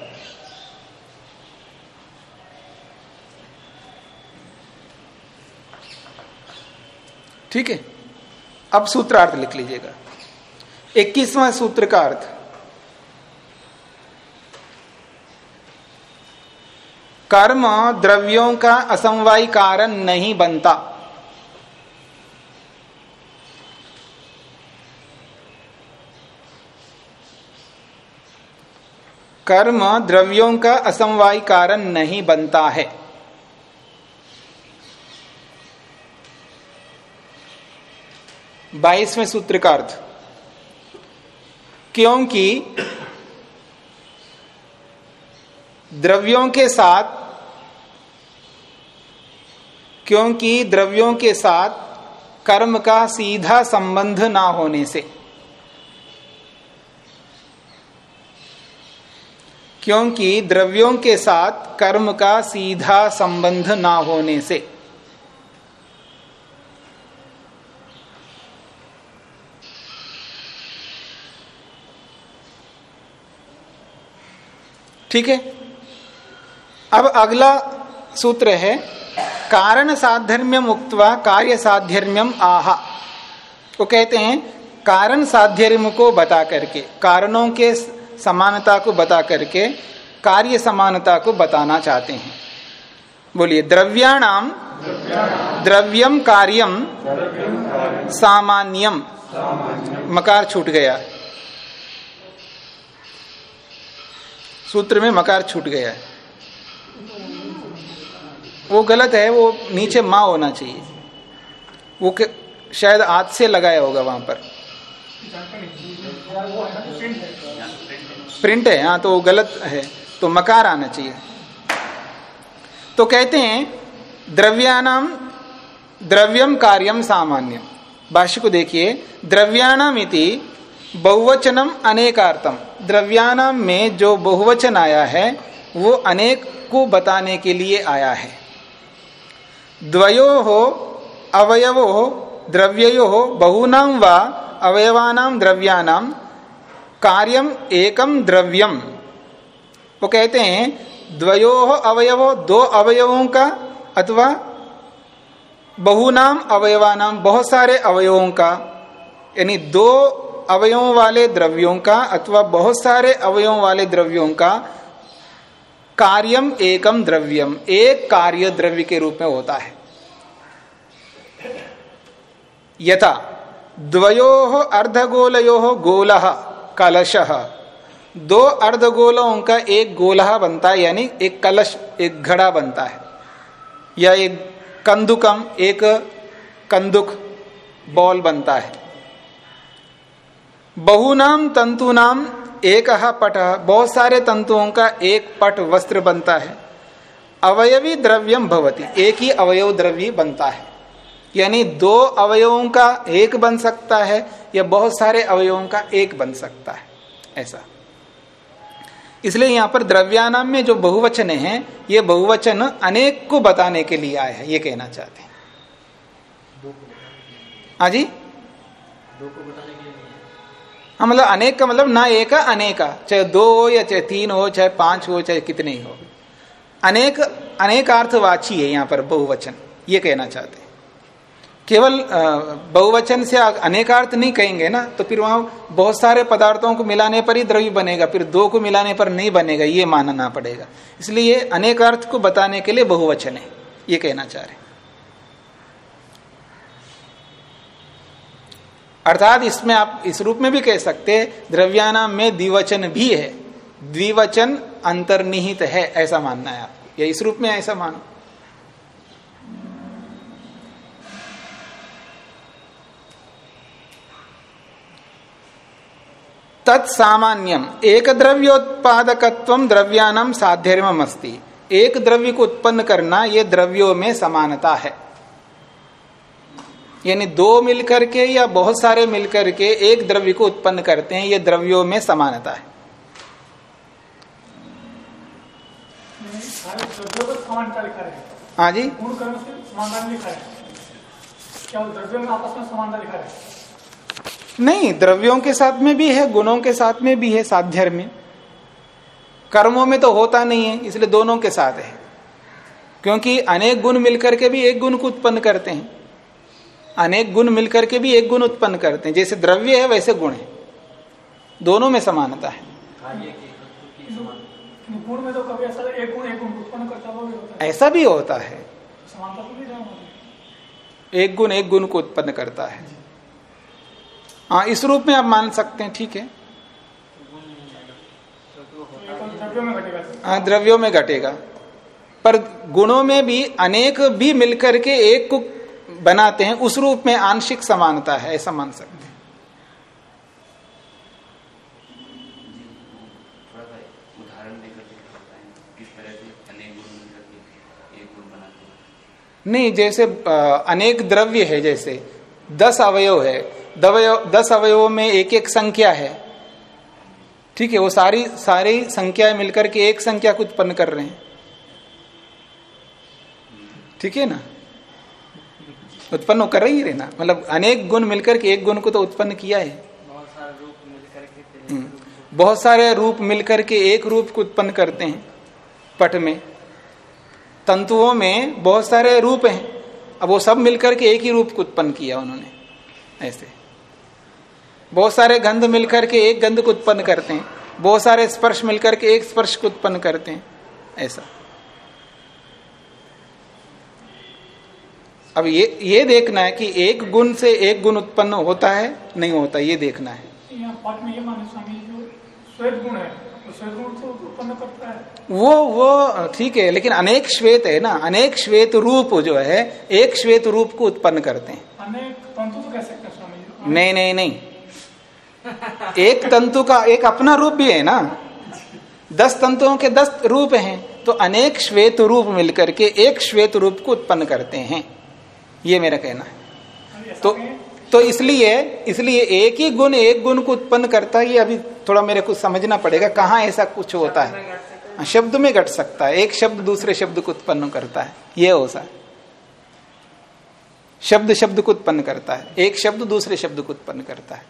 ठीक है? अब सूत्रार्थ लिख लीजिएगा। इक्कीसवां सूत्र का अर्थ। कर्म द्रव्यों का असमवाय कारण नहीं बनता। कर्म द्रव्यों का असमवाय कारण नहीं बनता है। बाईसवें सूत्र का अर्थ, क्योंकि द्रव्यों के साथ, क्योंकि द्रव्यों के साथ कर्म का सीधा संबंध ना होने से। क्योंकि द्रव्यों के साथ कर्म का सीधा संबंध ना होने से। ठीक है? अब अगला सूत्र है, कारण साधर्म्यम उक्तवा कार्य साध्यर्म्यम आहा। वो कहते हैं, कारण साध्यर्म को बता करके, कारणों के समानता को बता करके, कार्य समानता को बताना चाहते हैं। बोलिए, द्रव्याणाम, द्रव्यम कार्यम, सामान्यम। मकार छूट गया। सूत्र में मकार छूट गया। है वो गलत है वो नीचे माँ होना चाहिए। वो के, शायद हाथ से लगाया होगा वहाँ पर। प्रिंट है हाँ तो वो गलत है तो मकार आना चाहिए। तो कहते हैं द्रव्यानाम द्रव्यम कार्यम सामान्य भाष्य को देखिए द्रव्याणाम बहुवचनम अनेकार्थम। द्रव्यानाम में जो बहुवचन आया है वो अनेक को बताने के लिए आया है। द्वयो अवयवो द्रव्यो हो बहुनाम व अवयवानाम द्रव्यानाम कार्यम एकम द्रव्यम। वो कहते हैं, द्वयो अवयवो, दो अवयवों का, अथवा बहुनाम अवयवानाम बहुत सारे अवयवों का, यानी दो अवयवों वाले द्रव्यों का, अथवा बहुत सारे अवयवों वाले द्रव्यों का कार्यम एकम द्रव्यम, एक कार्य द्रव्य के रूप में होता है। यथा, द्वयो अर्धगोलयो गोल, कलश। दो अर्धगोलों का एक गोलहा बनता है, यानी एक कलश, एक घड़ा बनता है। या एक कंदुकम, एक कंदुक बॉल बनता है। बहुनाम तंतुनाम एक पट, बहुत सारे तंतुओं का एक पट वस्त्र बनता है। अवयवी द्रव्यम भवती, एक ही अवयव द्रव्य बनता है। यानी दो अवयवों का एक बन सकता है, या बहुत सारे अवयवों का एक बन सकता है। ऐसा। इसलिए यहाँ पर द्रव्यानाम में जो बहुवचन है, ये बहुवचन अनेक को बताने के लिए आए हैं, ये कहना चाहते हैं। हाँ जी? दो को बताने हाँ मतलब अनेक का मतलब ना एक, अनेक चाहे दो हो या चाहे तीन हो, चाहे पाँच हो, चाहे कितने ही। हो अनेक अनेकार्थवाची है यहाँ पर बहुवचन। ये कहना चाहते हैं। केवल बहुवचन से अनेकार्थ नहीं कहेंगे ना तो फिर वहाँ बहुत सारे पदार्थों को मिलाने पर ही द्रव्य बनेगा, फिर दो को मिलाने पर नहीं बनेगा, ये मानना पड़ेगा। इसलिए ये अनेकार्थ को बताने के लिए बहुवचन है, ये कहना चाह रहे हैं। अर्थात इसमें आप इस रूप में भी कह सकते द्रव्यानाम में द्विवचन भी है। द्विवचन अंतर्निहित है, ऐसा मानना है आपको। या इस रूप में ऐसा मानो। तत्सामान्यम एक द्रव्योत्पादकत्व साध्यर्म अस्ति एक द्रव्य को उत्पन्न करना, ये द्रव्यों में समानता है। यानी दो मिलकर के या बहुत सारे मिलकर के एक द्रव्य को उत्पन्न करते हैं ये द्रव्यों में समानता है। है। हाँ जी। नहीं लिखा है द्रव्यों में आपस में समानता लिखा है नहीं द्रव्यों के साथ में भी है गुणों के साथ में भी है साध्यर में। कर्मों में तो होता नहीं है इसलिए दोनों के साथ है। क्योंकि अनेक गुण मिलकर के भी एक गुण को उत्पन्न करते हैं। अनेक गुण मिलकर के भी एक गुण उत्पन्न करते हैं। जैसे द्रव्य है वैसे गुण है। दोनों में समानता है। गुण में तो कभी ऐसा एक गुण एक गुण उत्पन्न करता भी होता है। ऐसा भी होता है। एक गुण एक गुण को उत्पन्न करता है। हाँ इस रूप में आप मान सकते हैं ठीक है। हाँ द्रव्यों में घटेगा। पर गुणों में भी अनेक भी मिलकर के एक को बनाते हैं उस रूप में आंशिक समानता है ऐसा मान सकते हैं। नहीं जैसे अनेक द्रव्य है जैसे दस अवयव है दस अवयवों में एक एक संख्या है। ठीक है वो सारी सारी संख्याएँ मिलकर के एक संख्या को उत्पन्न कर रहे हैं। ठीक है ना? उत्पन्न कर रही है ना मतलब अनेक गुण मिलकर के एक गुण को तो उत्पन्न किया है। हम्म। बहुत सारे रूप मिलकर के एक रूप को उत्पन्न करते हैं, पट में। तंतुओं में बहुत सारे रूप हैं। अब वो सब मिलकर के एक ही रूप को उत्पन्न किया उन्होंने, ऐसे। बहुत सारे गंध मिलकर के एक गंध को उत्पन्न करते हैं। बहुत सारे स्पर्श मिलकर के एक स्पर्श को उत्पन्न करते हैं, ऐसा। अब ये ये देखना है कि एक गुण से एक गुण उत्पन्न होता है नहीं होता ये देखना है। यहाँ पाठ में ये माने स्वामी जी, जो श्वेत गुण है वो श्वेत गुण तो उत्पन्न करता है। वो वो ठीक है लेकिन अनेक श्वेत है ना अनेक श्वेत रूप जो है एक श्वेत रूप को उत्पन्न करते हैं। अनेक तंतु तो कह सकते नहीं नहीं नहीं। एक तंतु का एक अपना रूप भी है ना। दस तंतुओं के दस रूप हैं तो अनेक श्वेत रूप मिलकर के एक श्वेत रूप को उत्पन्न करते हैं। ये मेरा कहना है। तो तो इसलिए इसलिए एक ही गुण एक गुण को उत्पन्न करता है ये अभी थोड़ा मेरे को समझना पड़ेगा कहाँ ऐसा कुछ होता है। हाँ, शब्द में घट सकता है एक शब्द दूसरे शब्द को उत्पन्न करता है ये हो सा शब्द शब्द को उत्पन्न करता है एक शब्द दूसरे शब्द को उत्पन्न करता है।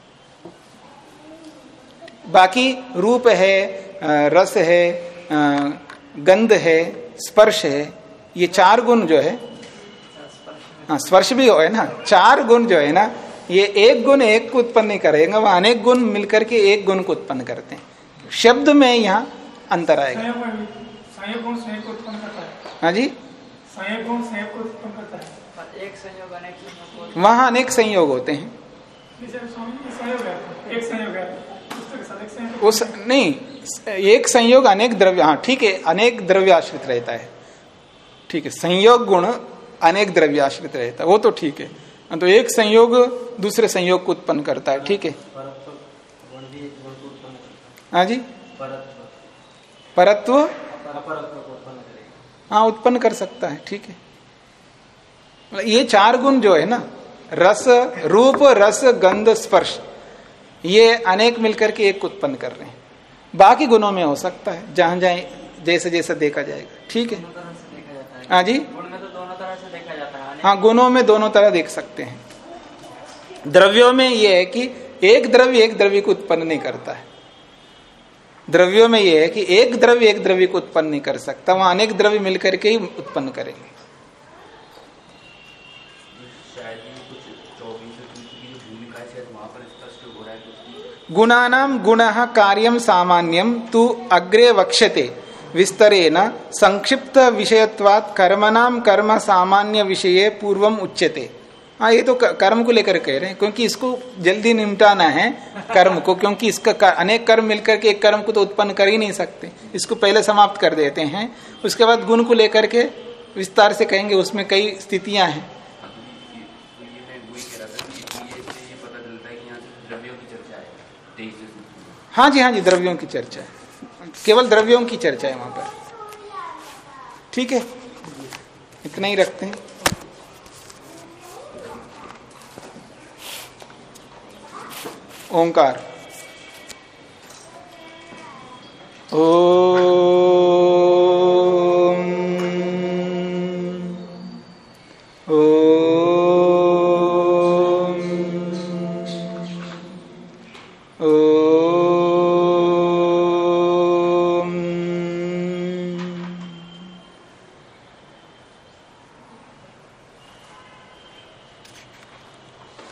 बाकी रूप है रस है गंध है स्पर्श है ये चार गुण जो है हाँ स्पर्श भी हो है ना चार गुण जो है ना ये एक गुण एक को उत्पन्न नहीं करेगा वह अनेक गुण मिलकर के एक गुण को उत्पन्न करते हैं। शब्द में यहाँ अंतर आएगा। संयोग में भी संयोग गुण संयोग को उत्पन्न करता है। हाँ जी? संयोग गुण संयोग को उत्पन्न करता है। पर एक संयोग अनेक संयोग वहाँ अनेक संयोग होते हैं। है है उस नहीं एक संयोग अनेक द्रव्य हाँ ठीक है अनेक द्रव्य आश्रित रहता है। ठीक है संयोग गुण अनेक द्रव्य आश्रित रहता वो तो ठीक है। तो एक संयोग दूसरे संयोग को उत्पन्न करता है। ठीक है? हाँ जी? परत्व? हाँ उत्पन्न कर सकता है। ठीक है। मतलब ये चार गुण जो है ना, रस, रूप, रस, गंध, स्पर्श, ये अनेक मिलकर के एक उत्पन्न कर रहे हैं। बाकी गुणों में हो सकता है। जहाँ जहाँ जैसे जैसे देखा जाएगा। ठीक है? हाँ जी? हाँ। गुणों में दोनों तरह देख सकते हैं। द्रव्यों में यह है कि एक द्रव्य एक द्रव्य को उत्पन्न नहीं करता है। द्रव्यों में यह है कि एक द्रव्य एक द्रव्य को उत्पन्न नहीं कर सकता, वहाँ अनेक द्रव्य मिलकर के ही उत्पन्न करेंगे। गुणा नाम गुण कार्यम सामान्यम तू अग्रे वक्षते विस्तरेण संक्षिप्त विषयत्वात् कर्मनाम कर्म सामान्य विषय पूर्वम उच्यते। हाँ ये तो कर्म को लेकर कह रहे हैं क्योंकि इसको जल्दी निपटाना है कर्म को क्योंकि इसका कर, अनेक कर्म मिलकर के एक कर्म को तो उत्पन्न कर ही नहीं सकते। इसको पहले समाप्त कर देते हैं उसके बाद गुण को लेकर के विस्तार से कहेंगे उसमें कई स्थितियाँ हैं। हाँ जी हाँ जी द्रव्यों की चर्चा है। केवल द्रव्यों की चर्चा है वहाँ पर। ठीक है? इतना ही रखते हैं। ओंकार। ओ